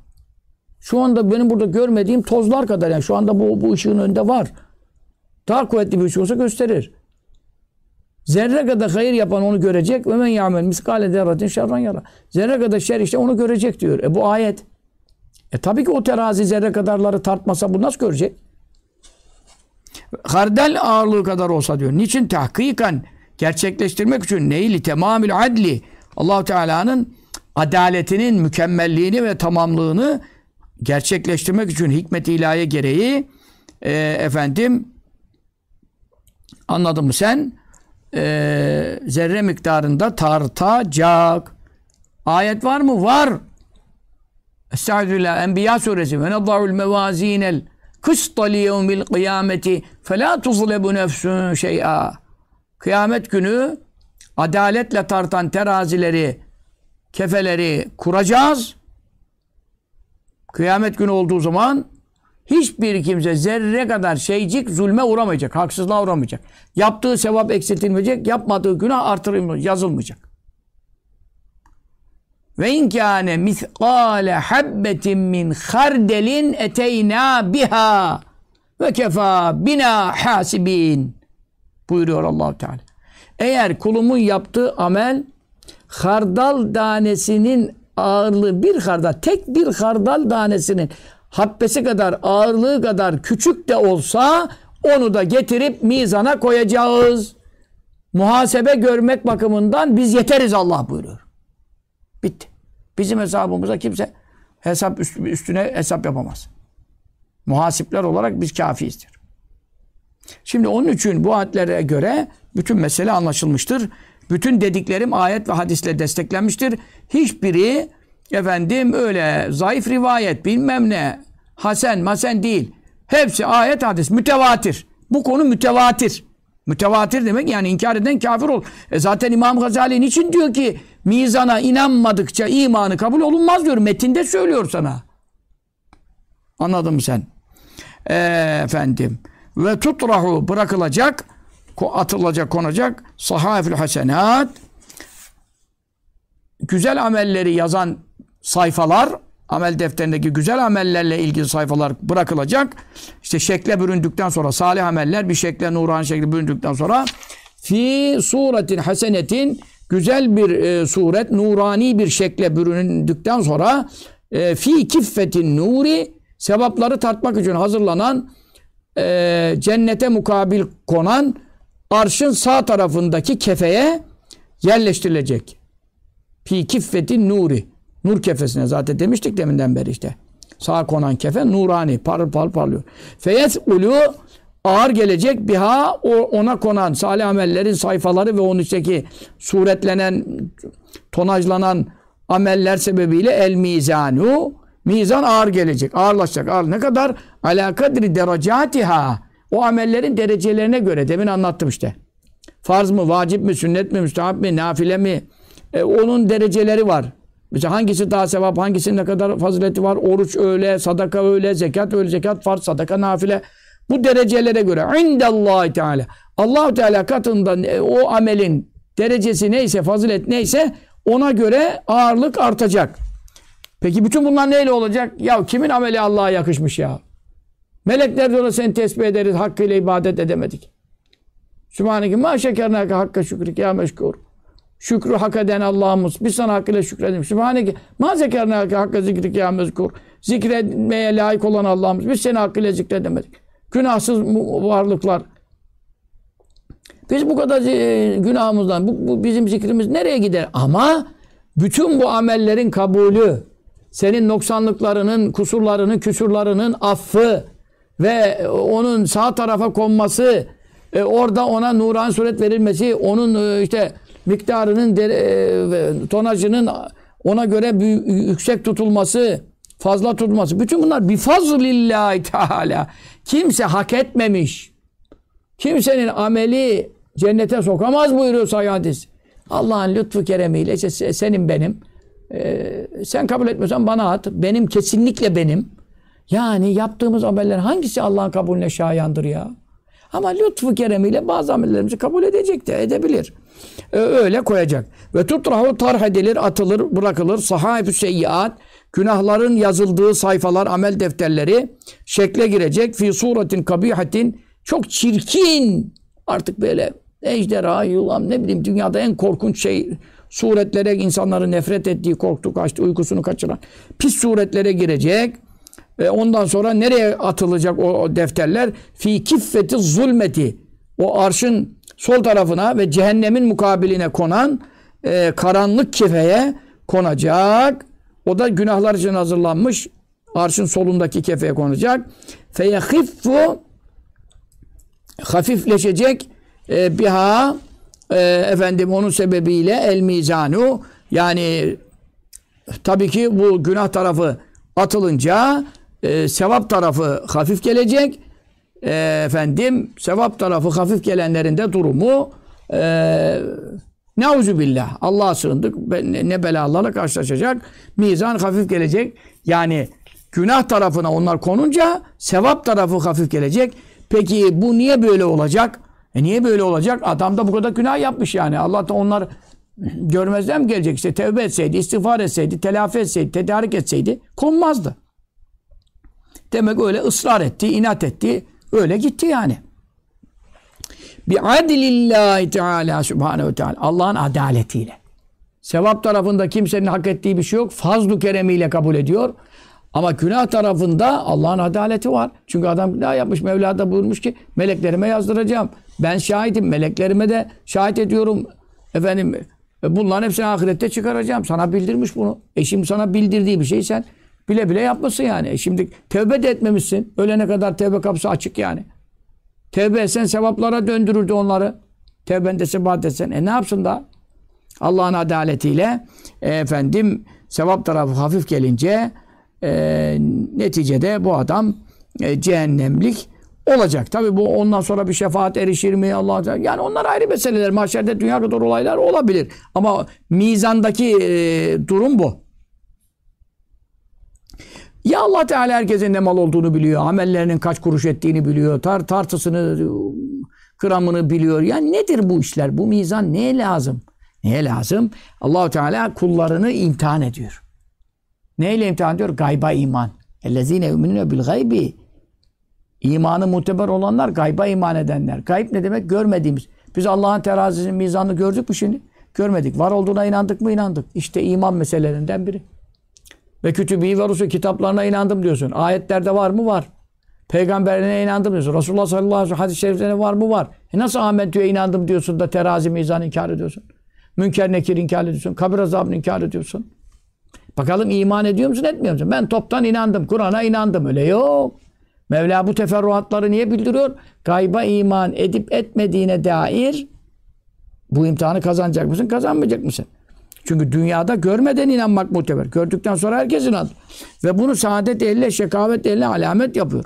Şu anda benim burada görmediğim tozlar kadar yani şu anda bu, bu ışığın önünde var. Daha kuvvetli bir ışık olsa gösterir. Zerre kadar hayır yapan onu görecek. Ve men ya'mel miskale zerratin şerran yara. Zerre kadar şer işte onu görecek diyor. E bu ayet. E tabii ki o terazi zerre kadarları tartmasa bu nasıl görecek? Hardel ağırlığı kadar olsa diyor. Niçin tahkikan gerçekleştirmek için neyli temamül adli Allahu Teala'nın adaletinin mükemmelliğini ve tamamlığını gerçekleştirmek için hikmet ilahi gereği e, efendim anladın mı sen e, zerre miktarında tartacak. Ayet var mı? Var. Estağfirullah. Enbiya suresi. Ve nedda'ul mevazinel kısta li yevmil kıyameti fe la tuzlebu nefsun şey'a. Kıyamet günü adaletle tartan terazileri, kefeleri kuracağız. Kıyamet günü olduğu zaman hiçbir kimse zerre kadar şeycik zulme uğramayacak, haksızlığa uğramayacak. Yaptığı sevap eksiltilmeyecek, yapmadığı günah artırılmayacak, yazılmayacak. Ve in kâne miskâle habbetin min hardelin eteyna biha ve kefâ bina hasibin buyuruyor allah Teala. Eğer kulumun yaptığı amel hardal tanesinin ağırlığı bir hardal, tek bir hardal tanesinin habbesi kadar, ağırlığı kadar küçük de olsa onu da getirip mizana koyacağız. Muhasebe görmek bakımından biz yeteriz Allah buyuruyor. Bitti. Bizim hesabımıza kimse hesap üstüne hesap yapamaz. Muhasipler olarak biz kafiyizdir. Şimdi onun için bu ayetlere göre bütün mesele anlaşılmıştır. Bütün dediklerim ayet ve hadisle desteklenmiştir. Hiçbiri efendim öyle zayıf rivayet bilmem ne hasen masen değil. Hepsi ayet hadis mütevatir. Bu konu mütevatir. Mütevatir demek yani inkar eden kafir ol. E zaten İmam Gazali niçin diyor ki mizana inanmadıkça imanı kabul olunmaz diyor. Metinde söylüyor sana. Anladın mı sen? E, efendim. Ve tutrahu bırakılacak, atılacak, konacak sahafül hasenat güzel amelleri yazan sayfalar amel defterindeki güzel amellerle ilgili sayfalar bırakılacak. İşte şekle büründükten sonra salih ameller bir şekle nuran şekli büründükten sonra fi suretin hasenetin güzel bir e, suret nurani bir şekle büründükten sonra e, fi kiffetin nuri sevapları tartmak için hazırlanan e, cennete mukabil konan arşın sağ tarafındaki kefeye yerleştirilecek. Fi kiffetin nuri. Nur kefesine zaten demiştik deminden beri işte. Sağ konan kefe nurani. Parıl parıl parlıyor. Feyet ulu ağır gelecek biha o ona konan salih amellerin sayfaları ve onun içindeki suretlenen tonajlanan ameller sebebiyle el mizanu mizan ağır gelecek. Ağırlaşacak. Ağır. Ne kadar? Ala kadri derecatiha. O amellerin derecelerine göre. Demin anlattım işte. farz mı, vacip mi, sünnet mi, müstahap mi, nafile mi? E, onun dereceleri var. Mesela hangisi daha sevap, hangisinin ne kadar fazileti var? Oruç öyle, sadaka öyle, zekat öyle, zekat farz, sadaka nafile. Bu derecelere göre indallahi teala. Allahu Teala katında e, o amelin derecesi neyse, fazilet neyse ona göre ağırlık artacak. Peki bütün bunlar neyle olacak? Ya kimin ameli Allah'a yakışmış ya? Melekler de ona seni tesbih ederiz, hakkıyla ibadet edemedik. Sübhaneke ma şekernâke hakka şükrik ya meşkur. Şükrü hak eden Allah'ımız. Biz sana hakkıyla şükredelim. Sübhaneke ma zekernâke hakka zikrik ya mezkur. Zikretmeye layık olan Allah'ımız. Biz seni hakkıyla zikredemedik. Günahsız varlıklar. Biz bu kadar e, günahımızdan, bu, bu bizim zikrimiz nereye gider? Ama bütün bu amellerin kabulü, senin noksanlıklarının, kusurlarının, küsurlarının affı ve onun sağ tarafa konması, e, orada ona nuran suret verilmesi, onun e, işte miktarının, de, e, tonajının ona göre yüksek tutulması, fazla tutulması. Bütün bunlar bir fazlillahi teala. Kimse hak etmemiş. Kimsenin ameli cennete sokamaz buyuruyor hadis. Allah'ın lütfu keremiyle işte senin benim. Ee, sen kabul etmiyorsan bana at. Benim kesinlikle benim. Yani yaptığımız ameller hangisi Allah'ın kabulüne şayandır ya? Ama lütfu keremiyle bazı amellerimizi kabul edecek de edebilir. Ee, öyle koyacak. Ve tutrahu tarh edilir, atılır, bırakılır. Sahayfü seyyiat günahların yazıldığı sayfalar, amel defterleri şekle girecek. Fi suretin kabihatin çok çirkin artık böyle ejderha, yılan ne bileyim dünyada en korkunç şey suretlere insanların nefret ettiği, korktu, kaçtı, uykusunu kaçıran pis suretlere girecek. Ve ondan sonra nereye atılacak o, o defterler? Fi kiffeti zulmeti. O arşın sol tarafına ve cehennemin mukabiline konan e, karanlık kefeye konacak. O da günahlar için hazırlanmış. Arşın solundaki kefeye konacak. Feyehiffu hafifleşecek e, biha e, efendim onun sebebiyle el mizanu yani tabii ki bu günah tarafı atılınca e, sevap tarafı hafif gelecek. E, efendim sevap tarafı hafif gelenlerin de durumu e, Neuzu billah. Allah'a sığındık. Ne belalarla karşılaşacak. Mizan hafif gelecek. Yani günah tarafına onlar konunca sevap tarafı hafif gelecek. Peki bu niye böyle olacak? E niye böyle olacak? Adam da bu kadar günah yapmış yani. Allah da onlar görmezden mi gelecek? İşte tevbe etseydi, istiğfar etseydi, telafi etseydi, tedarik etseydi konmazdı. Demek öyle ısrar etti, inat etti. Öyle gitti yani. Bi adlillahi teala subhanehu teala. Allah'ın adaletiyle. Sevap tarafında kimsenin hak ettiği bir şey yok. Fazlu keremiyle kabul ediyor. Ama günah tarafında Allah'ın adaleti var. Çünkü adam günah yapmış. Mevla da buyurmuş ki meleklerime yazdıracağım. Ben şahidim. Meleklerime de şahit ediyorum. Efendim bunların hepsini ahirette çıkaracağım. Sana bildirmiş bunu. E şimdi sana bildirdiği bir şey sen bile bile yapmasın yani. E şimdi tevbe de etmemişsin. Ölene kadar tevbe kapısı açık yani. Tevbe etsen sevaplara döndürürdü onları. Tevben de sebat etsen. E ne yapsın da? Allah'ın adaletiyle e, efendim sevap tarafı hafif gelince e, neticede bu adam e, cehennemlik olacak. Tabi bu ondan sonra bir şefaat erişir mi Allah yani onlar ayrı meseleler. Mahşerde dünya kadar olaylar olabilir. Ama mizandaki e, durum bu. Ya Allah Teala herkesin ne mal olduğunu biliyor. Amellerinin kaç kuruş ettiğini biliyor. Tar tartısını, gramını biliyor. Yani nedir bu işler? Bu mizan neye lazım? Neye lazım? allah Teala kullarını imtihan ediyor. Neyle imtihan ediyor? Gayba iman. Yuminune bil gaybi. İmanı muteber olanlar gayba iman edenler. Gayb ne demek? Görmediğimiz. Biz Allah'ın terazisinin mizanını gördük mü şimdi? Görmedik. Var olduğuna inandık mı? İnandık. İşte iman meselelerinden biri. Ve kütübü ve rusul kitaplarına inandım diyorsun. Ayetlerde var mı? Var. Peygamberine inandım diyorsun. Resulullah sallallahu aleyhi ve sellem hadis-i şeriflerine var mı? Var. E nasıl Ahmet diyor inandım diyorsun da terazi mizanı inkar ediyorsun? Münker nekir inkar ediyorsun. Kabir azabını inkar ediyorsun. Bakalım iman ediyor musun etmiyor musun? Ben toptan inandım. Kur'an'a inandım. Öyle yok. Mevla bu teferruatları niye bildiriyor? Gayba iman edip etmediğine dair bu imtihanı kazanacak mısın, kazanmayacak mısın? Çünkü dünyada görmeden inanmak muteber. Gördükten sonra herkes inanır. Ve bunu saadet eline, şekavet eline alamet yapıyor.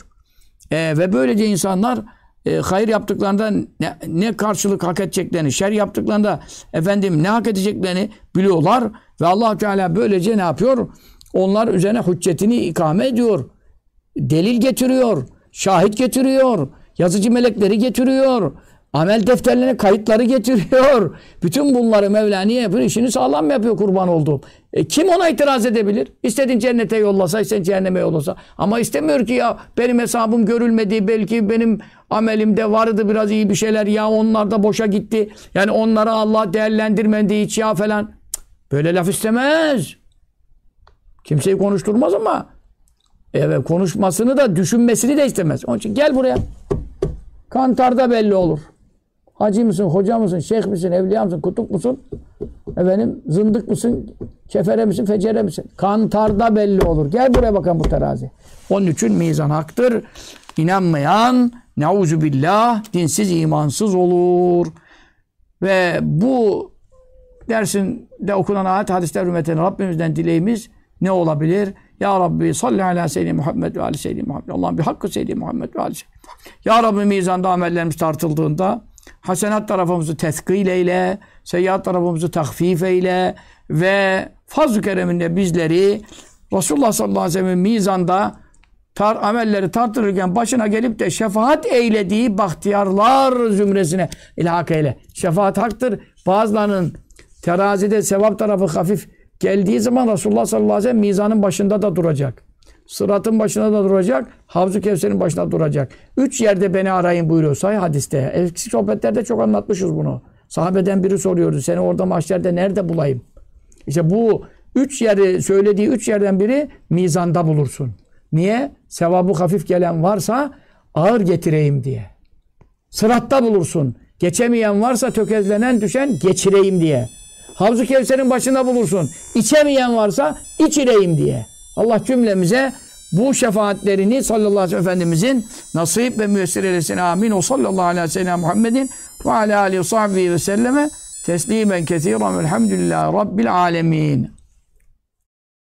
E, ve böylece insanlar e, hayır yaptıklarında ne, ne karşılık hak edeceklerini, şer yaptıklarında efendim ne hak edeceklerini biliyorlar ve Allah Teala böylece ne yapıyor? Onlar üzerine hüccetini ikame ediyor. Delil getiriyor, şahit getiriyor, yazıcı melekleri getiriyor. Amel defterlerine kayıtları getiriyor. Bütün bunları Mevla niye yapıyor? İşini sağlam mı yapıyor kurban olduğum? E, kim ona itiraz edebilir? İstediğin cennete yollasa, istediğin cehenneme yollasa. Ama istemiyor ki ya benim hesabım görülmedi. Belki benim amelimde vardı biraz iyi bir şeyler. Ya onlar da boşa gitti. Yani onlara Allah değerlendirmedi hiç ya falan. Böyle laf istemez. Kimseyi konuşturmaz ama evet konuşmasını da düşünmesini de istemez. Onun için gel buraya. Kantarda belli olur. Hacı mısın, hoca mısın, şeyh misin, evliya mısın, kutup musun? Efendim zındık mısın, kefere misin, fecere misin? Kantarda belli olur. Gel buraya bakalım bu terazi. Onun için mizan haktır. İnanmayan neuzu billah dinsiz imansız olur. Ve bu dersinde okunan ayet hadisler hürmetine Rabbimizden dileğimiz ne olabilir? Ya Rabbi salli ala seyyidina Muhammed ve ali seyyidina Muhammed. Allah'ın bir hakkı seyyidina Muhammed ve ali seyyidina Muhammed. Ya Rabbi mizanda amellerimiz tartıldığında hasenat tarafımızı teskil eyle, seyyiat tarafımızı takfif eyle ve fazl-ı kereminde bizleri Resulullah sallallahu aleyhi ve sellem'in mizanda tar amelleri tartılırken başına gelip de şefaat eylediği bahtiyarlar zümresine ilhak eyle. Şefaat haktır. Bazılarının terazide sevap tarafı hafif geldiği zaman Resulullah sallallahu aleyhi ve sellem mizanın başında da duracak. Sıratın başında da duracak. Havzu Kevser'in başında duracak. Üç yerde beni arayın buyuruyor sahih hadiste. Eski sohbetlerde çok anlatmışız bunu. Sahabeden biri soruyordu. Seni orada mahşerde nerede bulayım? İşte bu üç yeri söylediği üç yerden biri mizanda bulursun. Niye? Sevabı hafif gelen varsa ağır getireyim diye. Sıratta bulursun. Geçemeyen varsa tökezlenen düşen geçireyim diye. Havzu Kevser'in başında bulursun. İçemeyen varsa içireyim diye. Allah cümlemize bu şefaatlerini sallallahu aleyhi ve sellem Efendimizin nasip ve müessir eylesin. Amin. O sallallahu aleyhi ve sellem Muhammedin ve ala aleyhi ve ve selleme teslimen kethiren velhamdülillahi rabbil alemin.